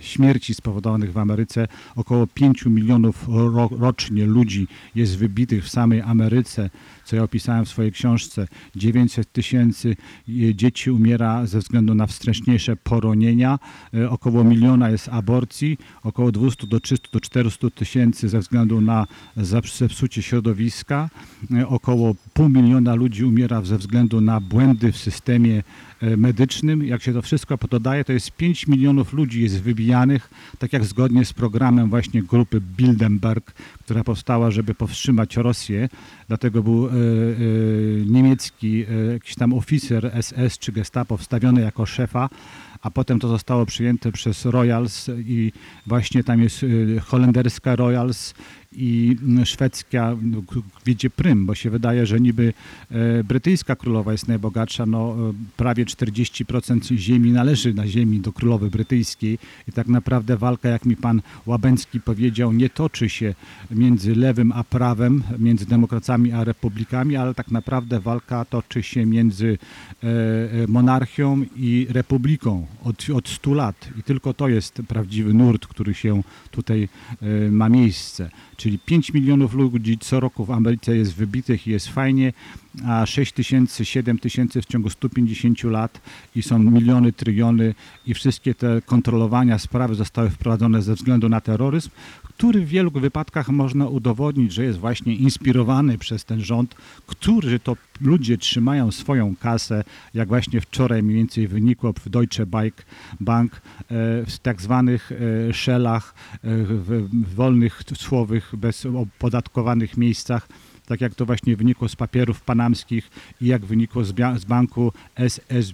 śmierci spowodowanych w Ameryce, około 5 milionów ro, rocznie ludzi jest wybitych w samej Ameryce, co ja opisałem w swojej książce. 900 tysięcy e, dzieci umiera ze względu na wstręczniejsze poronienia, e, około miliona jest aborcji, około 200 do 300 do 400 tysięcy ze względu na zepsucie środowiska, e, około pół miliona ludzi umiera ze względu na błędy w systemie medycznym. Jak się to wszystko dodaje, to jest 5 milionów ludzi jest wybijanych, tak jak zgodnie z programem właśnie grupy Bilderberg, która powstała, żeby powstrzymać Rosję. Dlatego był e, e, niemiecki e, jakiś tam oficer SS czy gestapo wstawiony jako szefa, a potem to zostało przyjęte przez Royals i właśnie tam jest e, holenderska Royals i mm, szwedzka no, wiedzie prym, bo się wydaje, że niby e, brytyjska królowa jest najbogatsza, no e, prawie 40% ziemi należy na ziemi do królowej brytyjskiej. I tak naprawdę walka, jak mi pan Łabęcki powiedział, nie toczy się między lewym a prawem, między demokratami a republikami, ale tak naprawdę walka toczy się między e, monarchią i republiką od, od 100 lat. I tylko to jest prawdziwy nurt, który się tutaj ma miejsce. Czyli 5 milionów ludzi co roku w Ameryce jest wybitych i jest fajnie, a 6 tysięcy, 7 tysięcy w ciągu 150 lat i są miliony, tryliony i wszystkie te kontrolowania sprawy zostały wprowadzone ze względu na terroryzm, który w wielu wypadkach można udowodnić, że jest właśnie inspirowany przez ten rząd, którzy to ludzie trzymają swoją kasę, jak właśnie wczoraj mniej więcej wynikło w Deutsche Bank, e, w tak zwanych e, szelach, e, w wolnych, słowych, bezopodatkowanych miejscach, tak jak to właśnie wynikło z papierów panamskich i jak wynikło z, banku SS,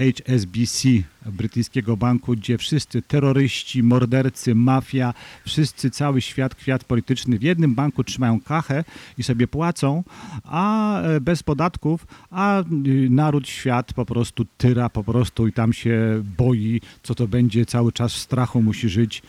HSBC, brytyjskiego banku, gdzie wszyscy terroryści, mordercy, mafia, wszyscy, cały świat, kwiat polityczny w jednym banku trzymają kachę i sobie płacą, a e, bez podatków, a y, naród, świat po prostu tyra po prostu i tam się boi, co to będzie, cały czas w strachu musi żyć.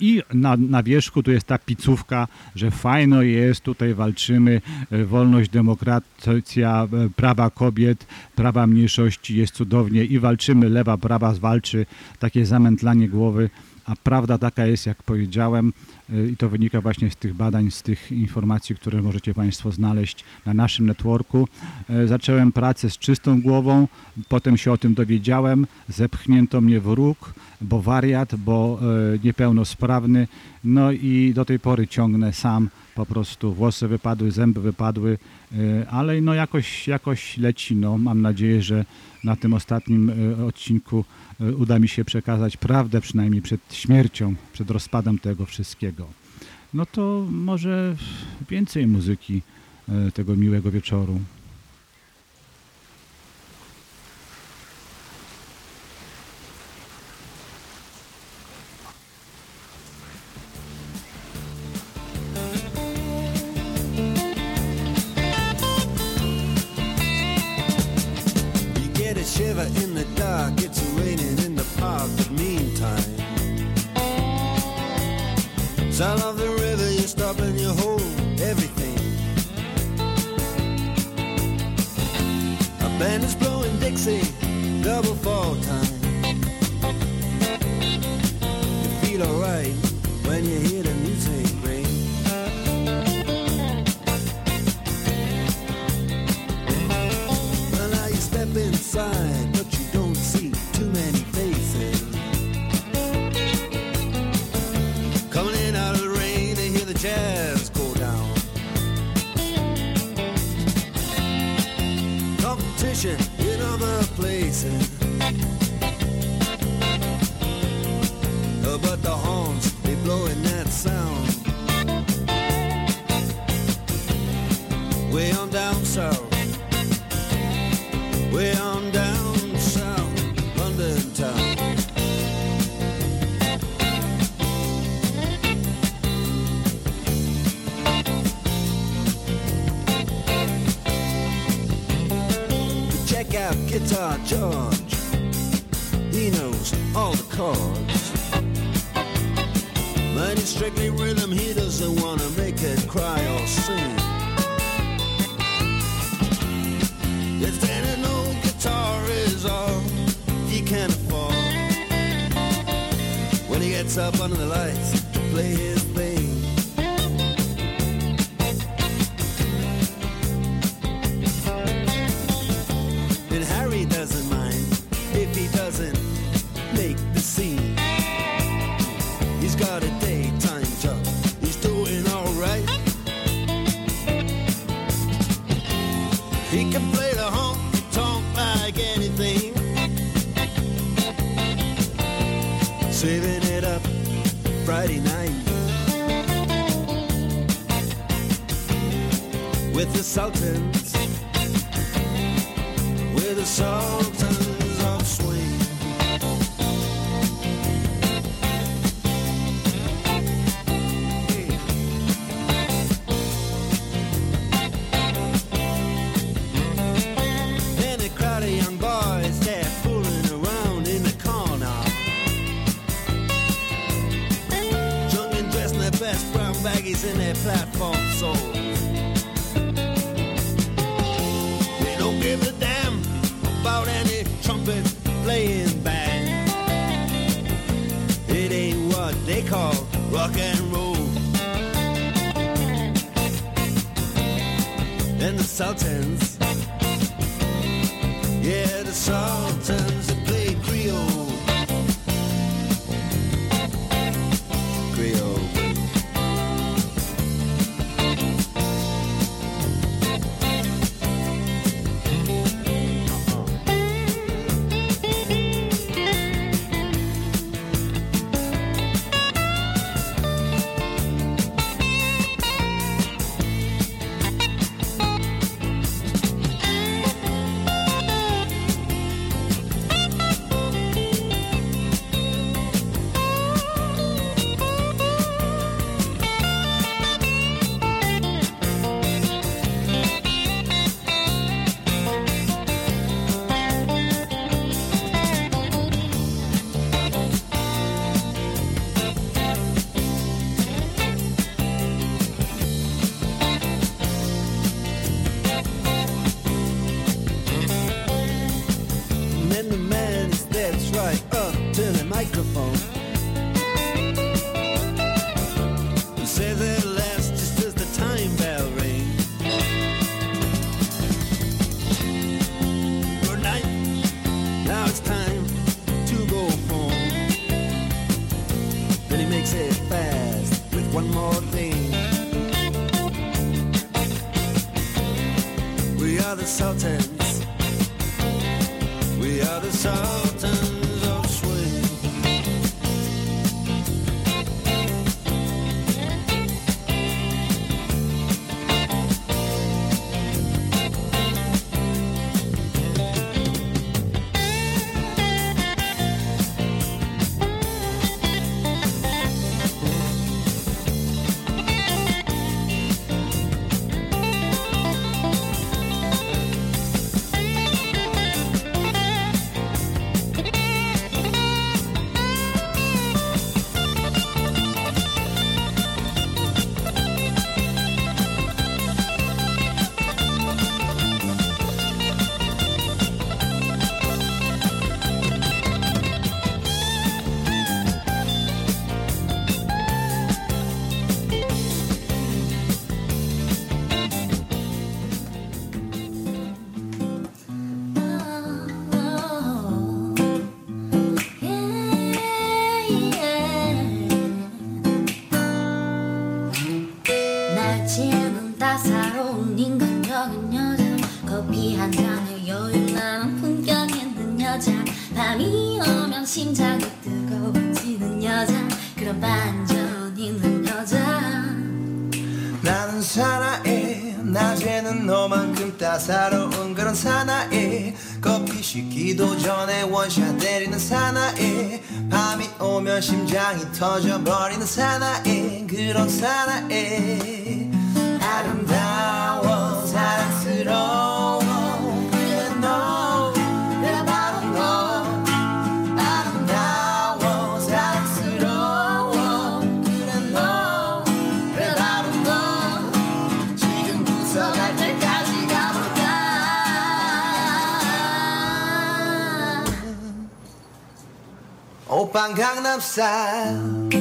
I na, na wierzchu tu jest ta picówka, że fajno jest, tutaj walczymy, e, wolność, demokracja, e, prawa kobiet, prawa mniejszości, jest cudownie i walczymy, lewa, prawa walczy, takie zamętlanie głowy a prawda taka jest, jak powiedziałem, y, i to wynika właśnie z tych badań, z tych informacji, które możecie Państwo znaleźć na naszym networku. E, zacząłem pracę z czystą głową, potem się o tym dowiedziałem, zepchnięto mnie w róg, bo wariat, bo e, niepełnosprawny, no i do tej pory ciągnę sam, po prostu włosy wypadły, zęby wypadły, e, ale no jakoś, jakoś leci, no mam nadzieję, że na tym ostatnim odcinku E, uda mi się przekazać prawdę przynajmniej przed śmiercią, przed rozpadem tego wszystkiego. No to może więcej muzyki e, tego miłego wieczoru. Nation. outside.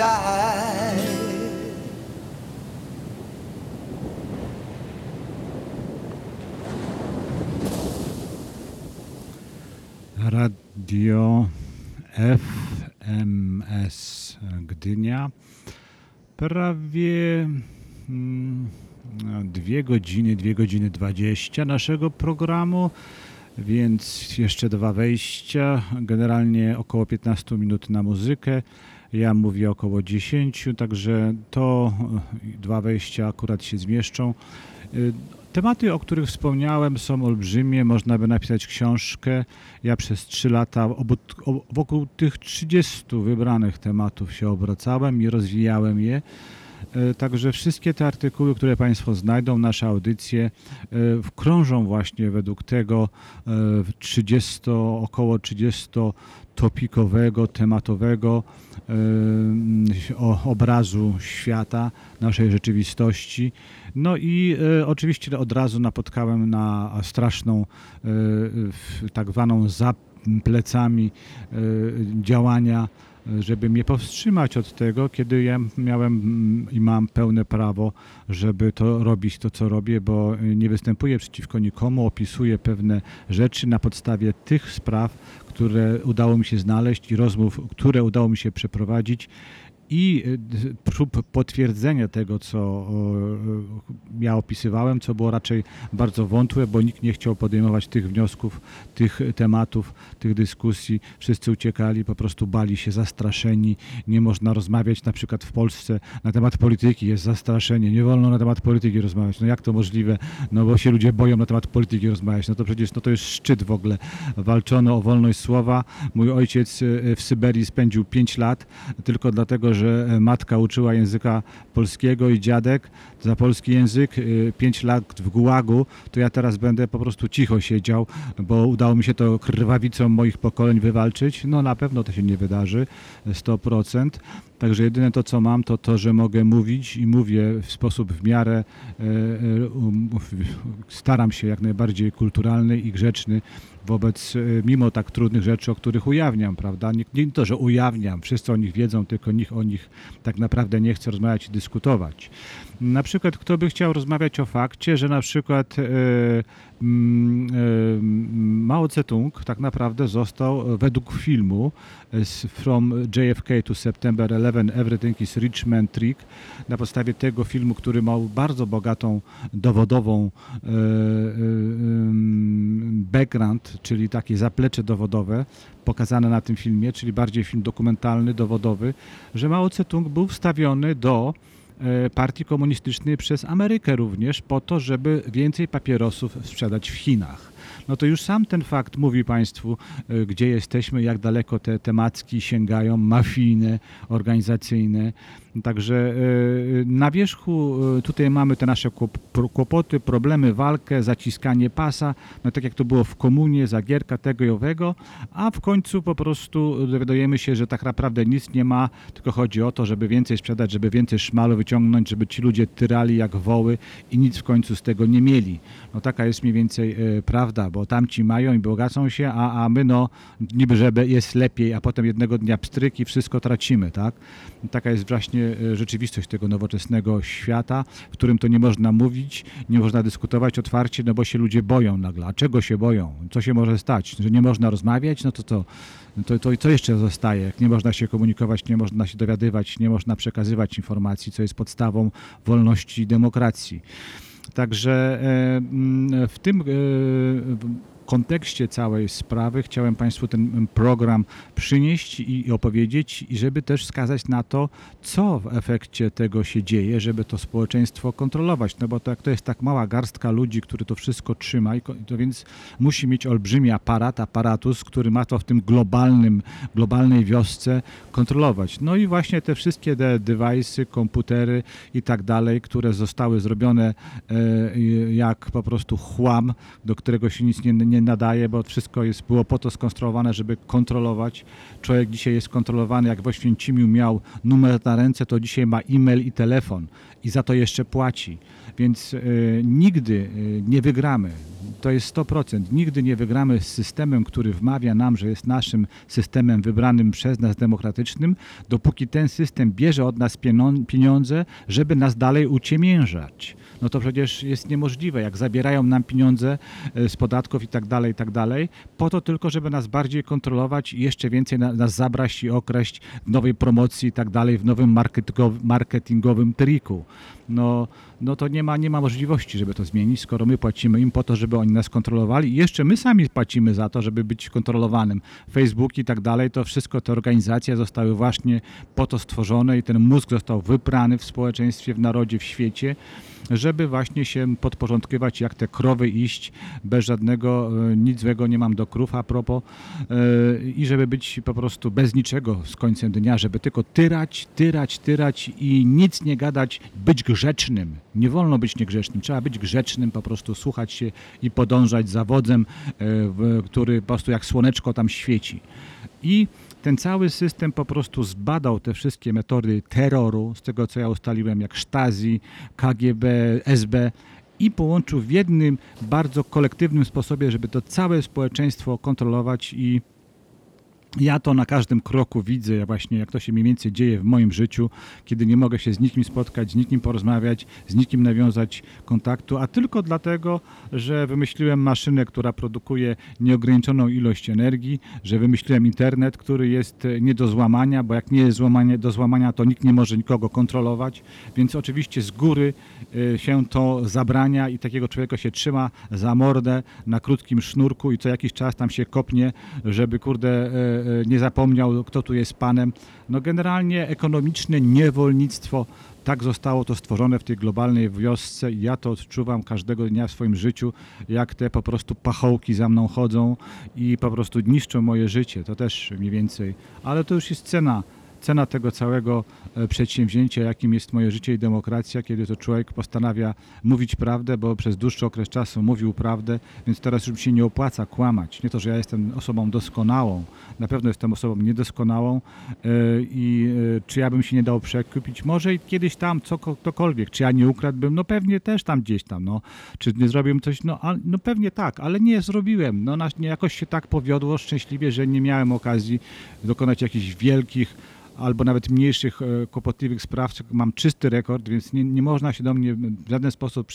side. Radio FMS Gdynia. Prawie mm, dwie godziny, dwie godziny dwadzieścia naszego programu, więc jeszcze dwa wejścia. Generalnie około 15 minut na muzykę. Ja mówię około 10, także to e, dwa wejścia akurat się zmieszczą. Y, Tematy, o których wspomniałem, są olbrzymie. Można by napisać książkę. Ja przez trzy lata obu, o, wokół tych 30 wybranych tematów się obracałem i rozwijałem je. E, Także wszystkie te artykuły, które Państwo znajdą, nasze audycje e, krążą właśnie według tego e, 30, około 30 topikowego, tematowego o, obrazu świata, naszej rzeczywistości. No i e, oczywiście od razu napotkałem na straszną, w- tak zwaną za plecami działania, żeby mnie powstrzymać od tego, kiedy ja miałem i mam pełne prawo, żeby to robić to, co robię, bo nie występuję przeciwko nikomu, opisuję pewne rzeczy na podstawie tych spraw, które udało mi się znaleźć i rozmów, które udało mi się przeprowadzić i y, prób potwierdzenia tego, co y, ja opisywałem, co było raczej bardzo wątłe, bo nikt nie chciał podejmować tych wniosków, tych tematów, tych dyskusji. Wszyscy uciekali, po prostu bali się, zastraszeni. Nie można rozmawiać na przykład w Polsce na temat polityki, jest zastraszenie. Nie wolno na temat polityki rozmawiać. No jak to możliwe? No bo się ludzie boją na temat polityki rozmawiać. No to przecież no to jest szczyt w ogóle. Walczono o wolność słowa. Mój ojciec y, w Syberii spędził 5 lat tylko dlatego, że e, matka uczyła języka polskiego i dziadek za polski język 5 lat w gułagu, to ja teraz będę po prostu cicho siedział, bo udało mi się to krwawicą moich pokoleń wywalczyć. No na pewno to się nie wydarzy, 100%. Także jedyne to, co mam, to to, że mogę mówić i mówię w sposób w miarę, e, e, um, staram się jak najbardziej kulturalny i grzeczny wobec, e, mimo tak trudnych rzeczy, o których ujawniam, prawda? Nie, nie to, że ujawniam, wszyscy o nich wiedzą, tylko nikt o nich tak naprawdę nie chce rozmawiać i dyskutować. Na przykład, kto by chciał rozmawiać o fakcie, że na przykład e, Mao Zedong tak naprawdę został e, według filmu e, From JFK to September 11 Everything is Rich Man Trick na podstawie tego filmu, który miał bardzo bogatą dowodową e, e, background, czyli takie zaplecze dowodowe pokazane na tym filmie, czyli bardziej film dokumentalny, dowodowy, że Mao Zedong był wstawiony do e, partii komunistycznej przez Amerykę również po to, żeby więcej papierosów sprzedać w Chinach. No to już sam ten fakt mówi Państwu, e, gdzie jesteśmy, jak daleko te temacki sięgają, mafijne, organizacyjne. Także e, na wierzchu e, tutaj mamy te nasze kłopoty, problemy, walkę, zaciskanie pasa, no tak jak to było w komunie, zagierka tego i owego, a w końcu po prostu dowiadujemy się, że tak naprawdę nic nie ma, tylko chodzi o to, żeby więcej sprzedać, żeby więcej szmalu wyciągnąć, żeby ci ludzie tyrali jak woły i nic w końcu z tego nie mieli. No taka jest mniej więcej e, prawda, bo tamci mają i bogacą się, a, a my no niby, żeby jest lepiej, a potem jednego dnia pstryk i wszystko tracimy, tak? Taka jest właśnie e, rzeczywistość tego nowoczesnego świata, w którym to nie można mówić, nie można dyskutować otwarcie, no bo się ludzie boją nagle. A czego się boją? Co się może stać? Że nie można rozmawiać? No to to, to, to co jeszcze zostaje? Nie można się komunikować, nie można się dowiadywać, nie można przekazywać informacji, co jest podstawą wolności i demokracji. Także e, w tym e, kontekście całej sprawy chciałem Państwu ten program przynieść i opowiedzieć, i żeby też wskazać na to, co w efekcie tego się dzieje, żeby to społeczeństwo kontrolować. No bo to, jak to jest tak mała garstka ludzi, który to wszystko trzyma, i to więc musi mieć olbrzymi aparat, aparatus, który ma to w tym globalnym, globalnej wiosce kontrolować. No i właśnie te wszystkie te device'y, komputery i tak dalej, które zostały zrobione e, jak po prostu chłam, do którego się nic nie, nie nadaje, bo wszystko jest, było po to skonstruowane, żeby kontrolować. Człowiek dzisiaj jest kontrolowany, jak w Oświęcimiu miał numer na ręce, to dzisiaj ma e-mail i telefon i za to jeszcze płaci. Więc e, nigdy e, nie wygramy. To jest 100%. Nigdy nie wygramy z systemem, który wmawia nam, że jest naszym systemem wybranym przez nas demokratycznym, dopóki ten system bierze od nas pieniądze, żeby nas dalej uciemiężać. No to przecież jest niemożliwe, jak zabierają nam pieniądze e, z podatków i tak dalej, i tak dalej, po to tylko, żeby nas bardziej kontrolować i jeszcze więcej na, nas zabraść i okraść w nowej promocji i tak dalej, w nowym marketingow- marketingowym triku. No, no to nie ma, nie ma możliwości, żeby to zmienić, skoro my płacimy im po to, żeby oni nas kontrolowali i jeszcze my sami płacimy za to, żeby być kontrolowanym. Facebook i tak dalej, to wszystko te organizacje zostały właśnie po to stworzone i ten mózg został wyprany w społeczeństwie, w narodzie, w świecie, żeby właśnie się podporządkować, jak te krowy iść bez żadnego, e, nic złego nie mam do krów a propos e, i żeby być po prostu bez niczego z końcem dnia, żeby tylko tyrać, tyrać, tyrać i nic nie gadać, być grzecznym. Nie wolno być niegrzecznym, trzeba być grzecznym, po prostu słuchać się i podążać za wodzem, e, który po prostu jak słoneczko tam świeci. I ten cały system po prostu zbadał te wszystkie metody terroru, z tego co ja ustaliłem, jak Stasi, KGB, SB i połączył w jednym bardzo kolektywnym sposobie, żeby to całe społeczeństwo kontrolować i ja to na każdym kroku widzę, właśnie jak to się mniej więcej dzieje w moim życiu, kiedy nie mogę się z nikim spotkać, z nikim porozmawiać, z nikim nawiązać kontaktu, a tylko dlatego, że wymyśliłem maszynę, która produkuje nieograniczoną ilość energii, że wymyśliłem internet, który jest e, nie do złamania, bo jak nie jest złamanie, do złamania, to nikt nie może nikogo kontrolować, więc oczywiście z góry e, się to zabrania i takiego człowieka się trzyma za mordę na krótkim sznurku i co jakiś czas tam się kopnie, żeby kurde e, nie zapomniał, kto tu jest panem. No generalnie ekonomiczne niewolnictwo, tak zostało to stworzone w tej globalnej wiosce ja to odczuwam każdego dnia w swoim życiu, jak te po prostu pachołki za mną chodzą i po prostu niszczą moje życie. To też mniej więcej, ale to już jest cena cena tego całego e, przedsięwzięcia, jakim jest moje życie i demokracja, kiedy to człowiek postanawia mówić prawdę, bo przez dłuższy okres czasu mówił prawdę, więc teraz już mi się nie opłaca kłamać. Nie to, że ja jestem osobą doskonałą, na pewno jestem osobą niedoskonałą e, i e, czy ja bym się nie dał przekupić? Może kiedyś tam cokolwiek, czy ja nie ukradłbym? No pewnie też tam gdzieś tam, no. Czy nie zrobiłem coś? No, a, no pewnie tak, ale nie zrobiłem. No jakoś się tak powiodło szczęśliwie, że nie miałem okazji dokonać jakichś wielkich albo nawet mniejszych e, kłopotliwych spraw. Mam czysty rekord, więc nie, nie można się do mnie w żaden sposób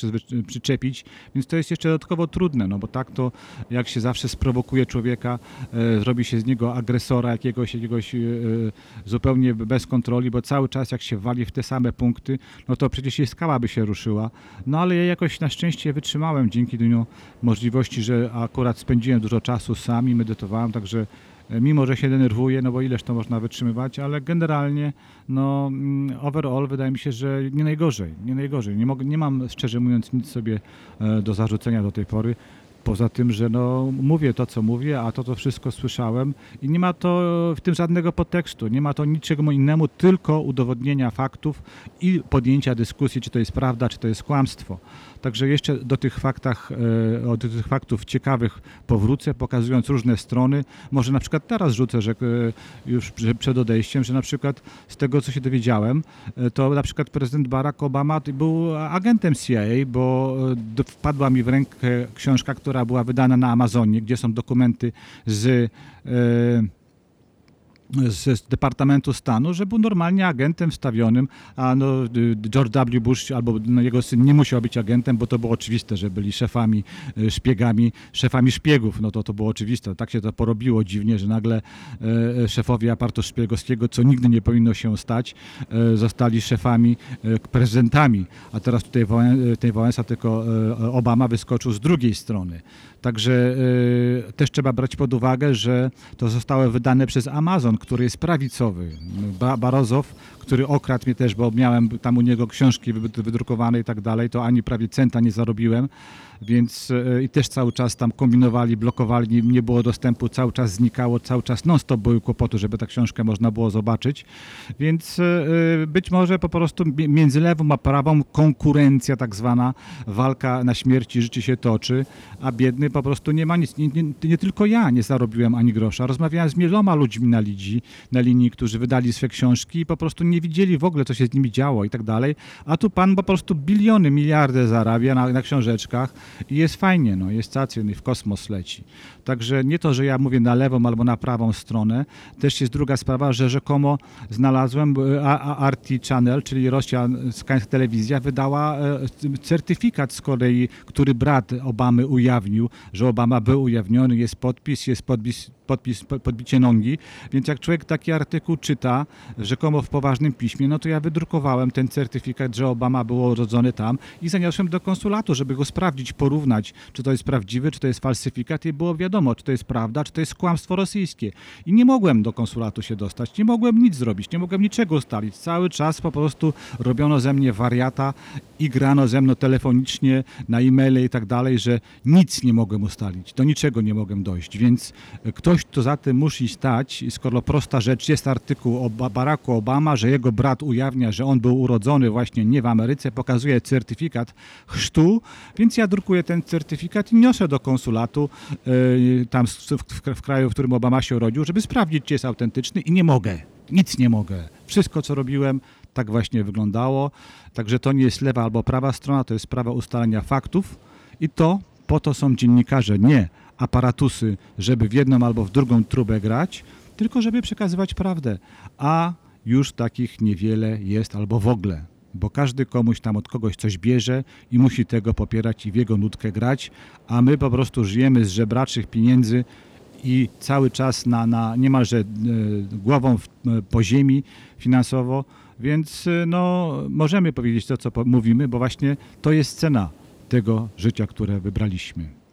przyczepić, więc to jest jeszcze dodatkowo trudne, no bo tak to jak się zawsze sprowokuje człowieka, e, zrobi się z niego agresora jakiegoś, jakiegoś e, zupełnie bez kontroli, bo cały czas jak się wali w te same punkty, no to przecież jej skała by się ruszyła. No ale ja jakoś na szczęście wytrzymałem dzięki dniu możliwości, że akurat spędziłem dużo czasu sam i medytowałem, także mimo że się denerwuję, no bo ileż to można wytrzymywać, ale generalnie, no mm, overall wydaje mi się, że nie najgorzej, nie najgorzej. Nie, mogę, nie mam szczerze mówiąc nic sobie e, do zarzucenia do tej pory. Poza tym, że no, mówię to, co mówię, a to, to wszystko słyszałem i nie ma to w tym żadnego podtekstu, nie ma to niczego innemu, tylko udowodnienia faktów i podjęcia dyskusji, czy to jest prawda, czy to jest kłamstwo. Także jeszcze do tych, faktach, e, do tych faktów ciekawych powrócę, pokazując różne strony. Może na przykład teraz rzucę, że e, już prze- przed odejściem, że na przykład z tego, co się dowiedziałem, e, to na przykład prezydent Barack Obama był agentem CIA, bo wpadła mi w rękę książka, która była wydana na Amazonie, gdzie są dokumenty z z, Departamentu Stanu, że był normalnie agentem wstawionym, a no, y, George W. Bush albo no, jego syn nie musiał być agentem, bo to było oczywiste, że byli szefami, y, szpiegami, szefami szpiegów, no to to było oczywiste. Tak się to porobiło dziwnie, że nagle e, szefowie aparatu szpiegowskiego, co nigdy nie powinno się stać, e, zostali szefami, e, prezydentami, a teraz tutaj e, tej Wałęsa tylko e, Obama wyskoczył z drugiej strony. Także e, też trzeba brać pod uwagę, że to zostało wydane przez Amazon, który jest prawicowy. Ba Barozow, który okradł mnie też, bo miałem tam u niego książki wy- wydrukowane i tak dalej, to ani prawie centa nie zarobiłem, więc e, i też cały czas tam kombinowali, blokowali, nie, było dostępu, cały czas znikało, cały czas non-stop były kłopoty, żeby tę książkę można było zobaczyć, więc e, e, być może po prostu mi- między lewą a prawą konkurencja tak zwana, walka na śmierć i życie się toczy, a biedny po prostu nie ma nic. Nie, nie, nie tylko ja nie zarobiłem ani grosza. Rozmawiałem z wieloma ludźmi na, lidzi, na linii, którzy wydali swe książki i po prostu nie widzieli w ogóle, co się z nimi działo i tak dalej, a tu pan po prostu biliony, miliardy zarabia na, na książeczkach i jest fajnie, no, jest stacjon i w kosmos leci. Także nie to, że ja mówię na lewą albo na prawą stronę, też jest druga sprawa, że rzekomo znalazłem, e, RT Channel, czyli rosyjska telewizja, wydała e, certyfikat z kolei, który brat Obamy ujawnił, że Obama był ujawniony, jest podpis, jest podpis, podpis po- podbicie nogi, więc jak człowiek taki artykuł czyta, rzekomo w poważnym piśmie, no to ja wydrukowałem ten certyfikat, że Obama był urodzony tam i zaniosłem do konsulatu, żeby go sprawdzić, porównać, czy to jest prawdziwy, czy to jest falsyfikat i było wiadomo, czy to jest prawda, czy to jest kłamstwo rosyjskie. I nie mogłem do konsulatu się dostać, nie mogłem nic zrobić, nie mogłem niczego ustalić. Cały czas po prostu robiono ze mnie wariata i grano ze mną telefonicznie, na e-maile i tak dalej, że nic nie mogłem ustalić, do niczego nie mogłem dojść, więc e, ktoś, kto za tym musi stać, skoro prosta rzecz, jest artykuł o Ba- Baracku Obama, że jego brat ujawnia, że on był urodzony właśnie nie w Ameryce, pokazuje certyfikat chrztu, więc ja drukuję ten certyfikat i niosę do konsulatu e, tam w, kraju, w którym Obama się urodził, żeby sprawdzić, czy jest autentyczny i nie mogę, nic nie mogę. Wszystko, co robiłem, tak właśnie wyglądało. Także to nie jest lewa albo prawa strona, to jest sprawa ustalenia faktów i to po to są dziennikarze, nie aparatusy, żeby w jedną albo w drugą trubę grać, tylko żeby przekazywać prawdę. A już takich niewiele jest albo w ogóle, bo każdy komuś tam od kogoś coś bierze i musi tego popierać i w jego nutkę grać, a my po prostu żyjemy z żebraczych pieniędzy i cały czas na, na niemalże e, głową w, e, po ziemi finansowo, więc e, no, możemy powiedzieć to, co mówimy, bo właśnie to jest cena tego życia, które wybraliśmy.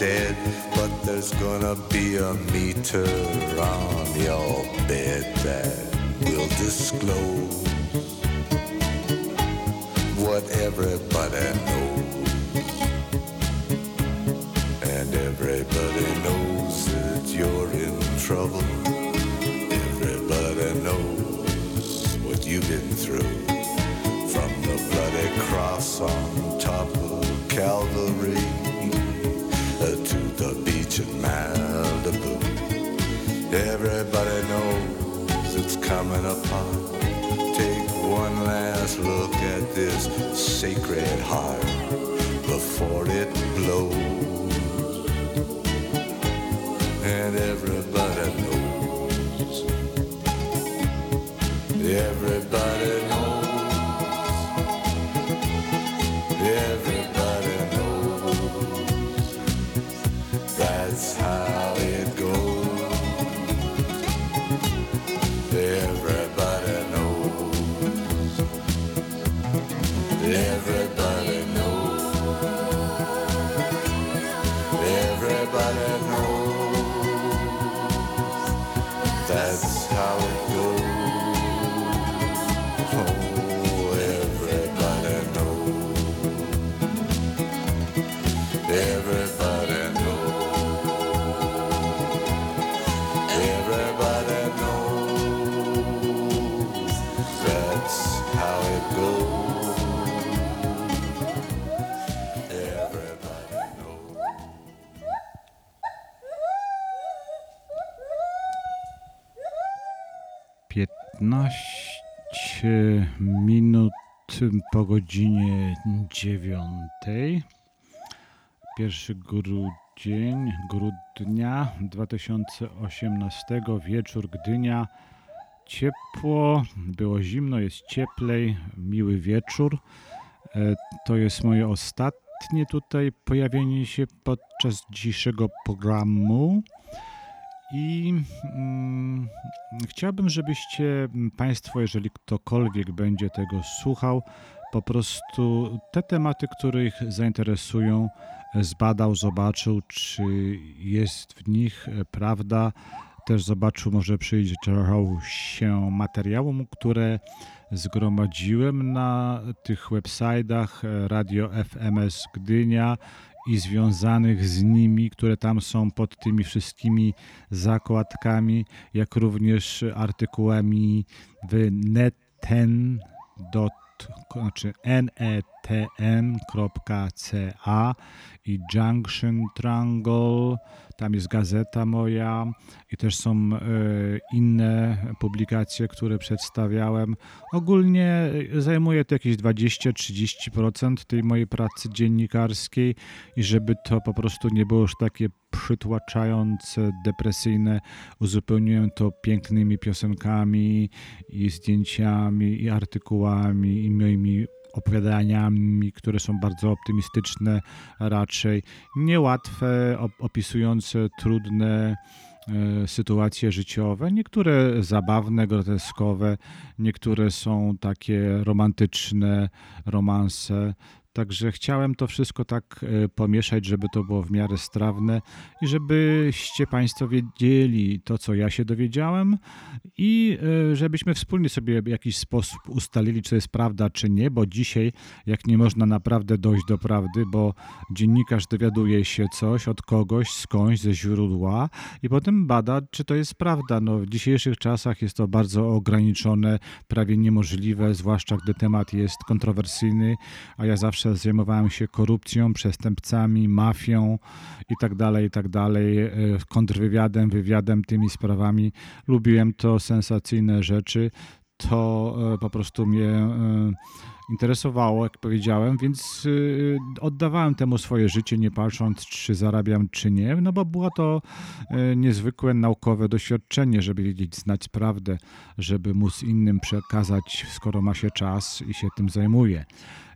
Dead, but there's gonna be a meter on your bed that will disclose what everybody knows. And everybody knows that you're in trouble. Everybody knows what you've been through. From the bloody cross on top of Calvary the beach in Malibu. Everybody knows it's coming apart. Take one last look at this sacred heart before it blows. And everybody knows. Po godzinie dziewiątej. Pierwszy grudzień, grudnia 2018, wieczór Gdynia. Ciepło, było zimno, jest cieplej, miły wieczór. E, To jest moje ostatnie tutaj pojawienie się podczas dzisiejszego programu. I mm, chciałbym, żebyście Państwo, jeżeli ktokolwiek będzie tego słuchał, po prostu te tematy, które ich zainteresują, e, zbadał, zobaczył, czy jest w nich e, prawda. Też zobaczył, może przyjrzał się materiałom, które zgromadziłem na tych websitach e, Radio FMS Gdynia i związanych z nimi, które tam są pod tymi wszystkimi zakładkami, jak również artykułami w neten. Znaczy netn.ca i Junction Triangle, tam jest gazeta moja i też są e, inne publikacje, które przedstawiałem. Ogólnie e, zajmuje to jakieś 20-30% tej mojej pracy dziennikarskiej i żeby to po prostu nie było już takie przytłaczające, depresyjne, uzupełniłem to pięknymi piosenkami i zdjęciami i artykułami i moimi opowiadaniami, które są bardzo optymistyczne, raczej niełatwe, op- opisujące trudne e, sytuacje życiowe, niektóre zabawne, groteskowe, niektóre są takie romantyczne, romanse. Także chciałem to wszystko tak e, pomieszać, żeby to było w miarę strawne i żebyście Państwo wiedzieli to, co ja się dowiedziałem i e, żebyśmy wspólnie sobie w jakiś sposób ustalili, czy jest prawda, czy nie, bo dzisiaj, jak nie można naprawdę dojść do prawdy, bo dziennikarz dowiaduje się coś od kogoś, skądś, ze źródła i potem bada, czy to jest prawda. No, w dzisiejszych czasach jest to bardzo ograniczone, prawie niemożliwe, zwłaszcza gdy temat jest kontrowersyjny, a ja zawsze zajmowałem się korupcją, przestępcami, mafią i tak dalej, i tak dalej, e, kontrwywiadem, wywiadem, tymi sprawami. Lubiłem to, sensacyjne rzeczy. To e, po prostu mnie e, interesowało, jak powiedziałem, więc oddawałem temu swoje życie, nie patrząc, czy zarabiam, czy nie, no bo było to niezwykłe naukowe doświadczenie, żeby wiedzieć, znać prawdę, żeby móc innym przekazać, skoro ma się czas i się tym zajmuje.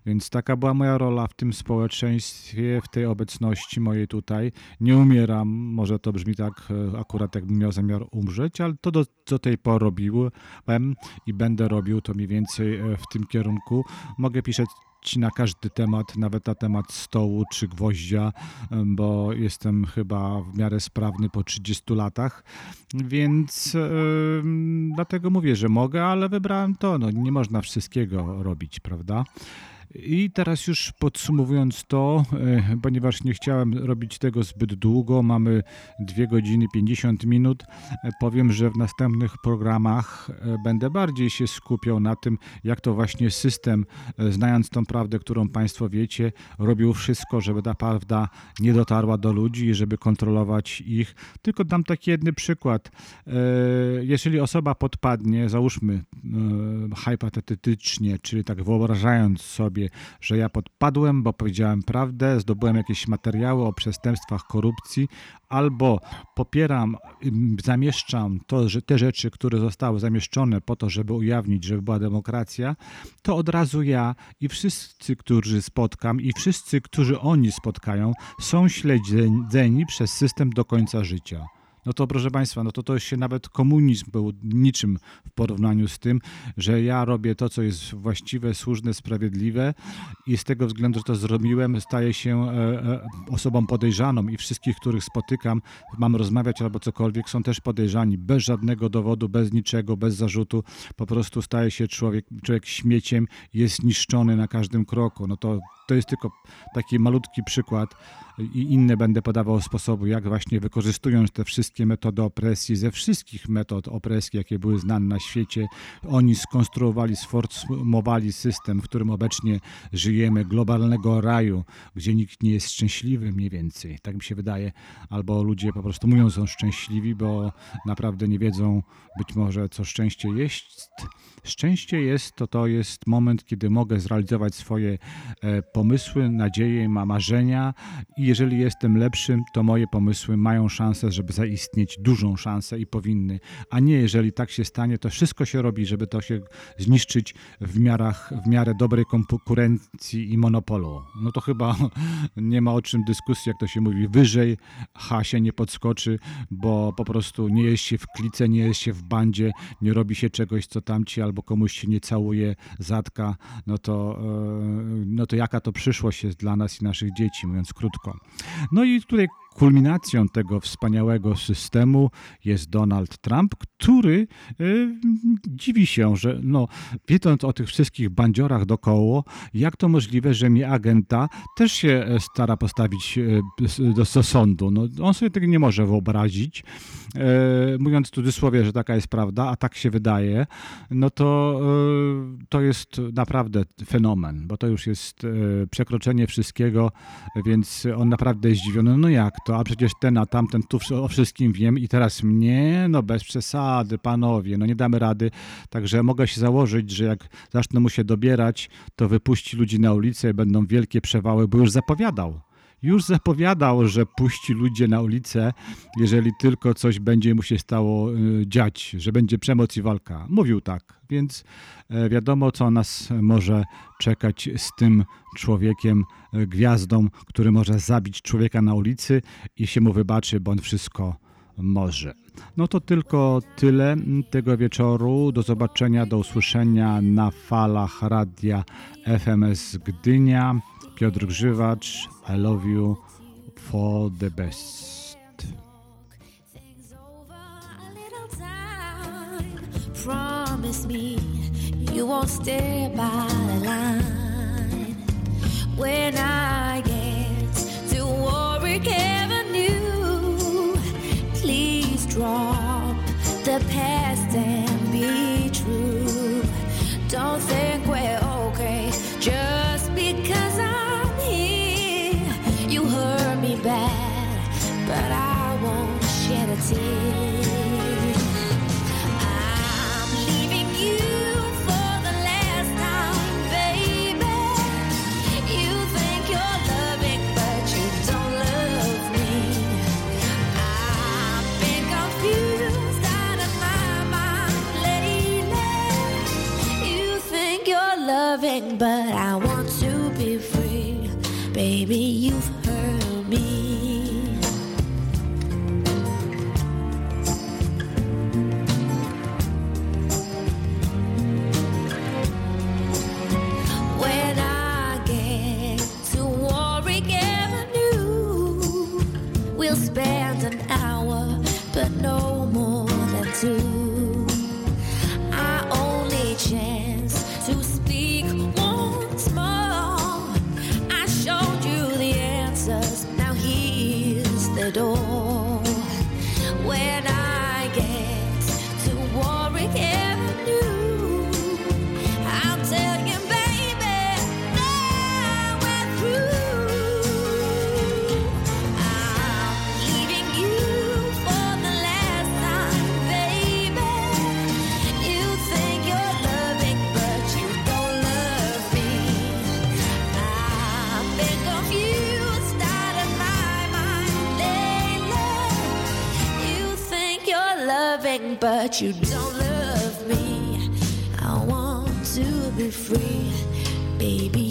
Więc taka była moja rola w tym społeczeństwie, w tej obecności mojej tutaj. Nie umieram, może to brzmi tak e, akurat jakbym miał zamiar umrzeć, ale to do, do tej pory robiłem i będę robił to mniej więcej e, w tym kierunku. Mogę pisać na każdy temat, nawet na temat stołu czy gwoździa, em, bo jestem chyba w miarę sprawny po 30 latach, więc em, dlatego mówię, że mogę, ale wybrałem to. No, nie można wszystkiego robić, prawda? I teraz już podsumowując to, e, ponieważ nie chciałem robić tego zbyt długo, mamy 2 godziny 50 minut, e, powiem, że w następnych programach e, będę bardziej się skupiał na tym, jak to właśnie system, znając tą prawdę, którą Państwo wiecie, robił wszystko, żeby ta prawda nie dotarła do ludzi i żeby kontrolować ich. Tylko dam taki jedny przykład. Jeżeli osoba podpadnie, załóżmy hypotetycznie, czyli tak wyobrażając sobie, że ja podpadłem, bo powiedziałem prawdę, zdobyłem jakieś materiały o przestępstwach korupcji, albo popieram, zamieszczam to, że te rzeczy, które zostały zamieszczone po to, żeby ujawnić, żeby była demokracja, to od razu ja i wszyscy, którzy spotkam i wszyscy, którzy oni spotkają, są śledzeni przez system do końca życia. No to proszę Państwa, no to to się nawet komunizm był niczym w porównaniu z tym, że ja robię to, co jest właściwe, słuszne, sprawiedliwe i z tego względu, że to zrobiłem, staję się e, e, osobą podejrzaną i wszystkich, których spotykam, mam rozmawiać albo cokolwiek, są też podejrzani, bez żadnego dowodu, bez niczego, bez zarzutu, po prostu staje się człowiek, człowiek śmieciem, jest niszczony na każdym kroku. No to, to jest tylko taki malutki przykład i inne będę podawał sposoby, jak właśnie wykorzystując te wszystkie metody opresji, ze wszystkich metod opresji, jakie były znane na świecie, oni skonstruowali, sformowali system, w którym obecnie żyjemy, globalnego raju, gdzie nikt nie jest szczęśliwy mniej więcej, tak mi się wydaje, albo ludzie po prostu mówią, są szczęśliwi, bo naprawdę nie wiedzą być może, co szczęście jest. Szczęście jest, to to jest moment, kiedy mogę zrealizować swoje e, pomysły, nadzieje, ma marzenia i jeżeli jestem lepszym, to moje pomysły mają szansę, żeby zaistnieć, dużą szansę i powinny, a nie jeżeli tak się stanie, to wszystko się robi, żeby to się zniszczyć w, miarach, w miarę dobrej konkurencji i monopolu. No to chyba nie ma o czym dyskusji, jak to się mówi, wyżej H się nie podskoczy, bo po prostu nie jest się w klice, nie jest się w bandzie, nie robi się czegoś, co tamci albo komuś się nie całuje zatka, no to, e, no to jaka to przyszłość jest dla nas i naszych dzieci, mówiąc krótko. No i tutaj kulminacją tego wspaniałego systemu jest Donald Trump, który y, dziwi się, że no, wiedząc o tych wszystkich bandziorach dokoło, jak to możliwe, że mnie agenta też się e, stara postawić e, do, do sądu. No, on sobie tego nie może wyobrazić. E, mówiąc w cudzysłowie, że taka jest prawda, a tak się wydaje, no to e, to jest naprawdę fenomen, bo to już jest przekroczenie wszystkiego, więc on naprawdę jest zdziwiony. No jak to? A przecież ten, a tamten, tu o wszystkim wiem i teraz mnie? No bez przesady, panowie, no nie damy rady. Także mogę się założyć, że jak zaczną mu się dobierać, to wypuści ludzi na ulicę i będą wielkie przewały, bo już zapowiadał. Już zapowiadał, że puści ludzie na ulicę, jeżeli tylko coś będzie mu się stało y, dziać, że będzie przemoc i walka. Mówił tak, więc e, wiadomo, co nas może czekać z tym człowiekiem, e, gwiazdą, który może zabić człowieka na ulicy i się mu wybaczy, bo on wszystko może. No to tylko tyle tego wieczoru. Do zobaczenia, do usłyszenia na falach radia FMS Gdynia. Piotr Grzywacz, I love you for the best. Promise me you won't stay by the line when I get to Warwick Avenue. Please drop the past and be true. Don't but I want to be free. Baby, you've hurt me. When I get to Warwick Avenue, we'll spend an hour, but no more than two. but you don't love me. I want to be free, baby.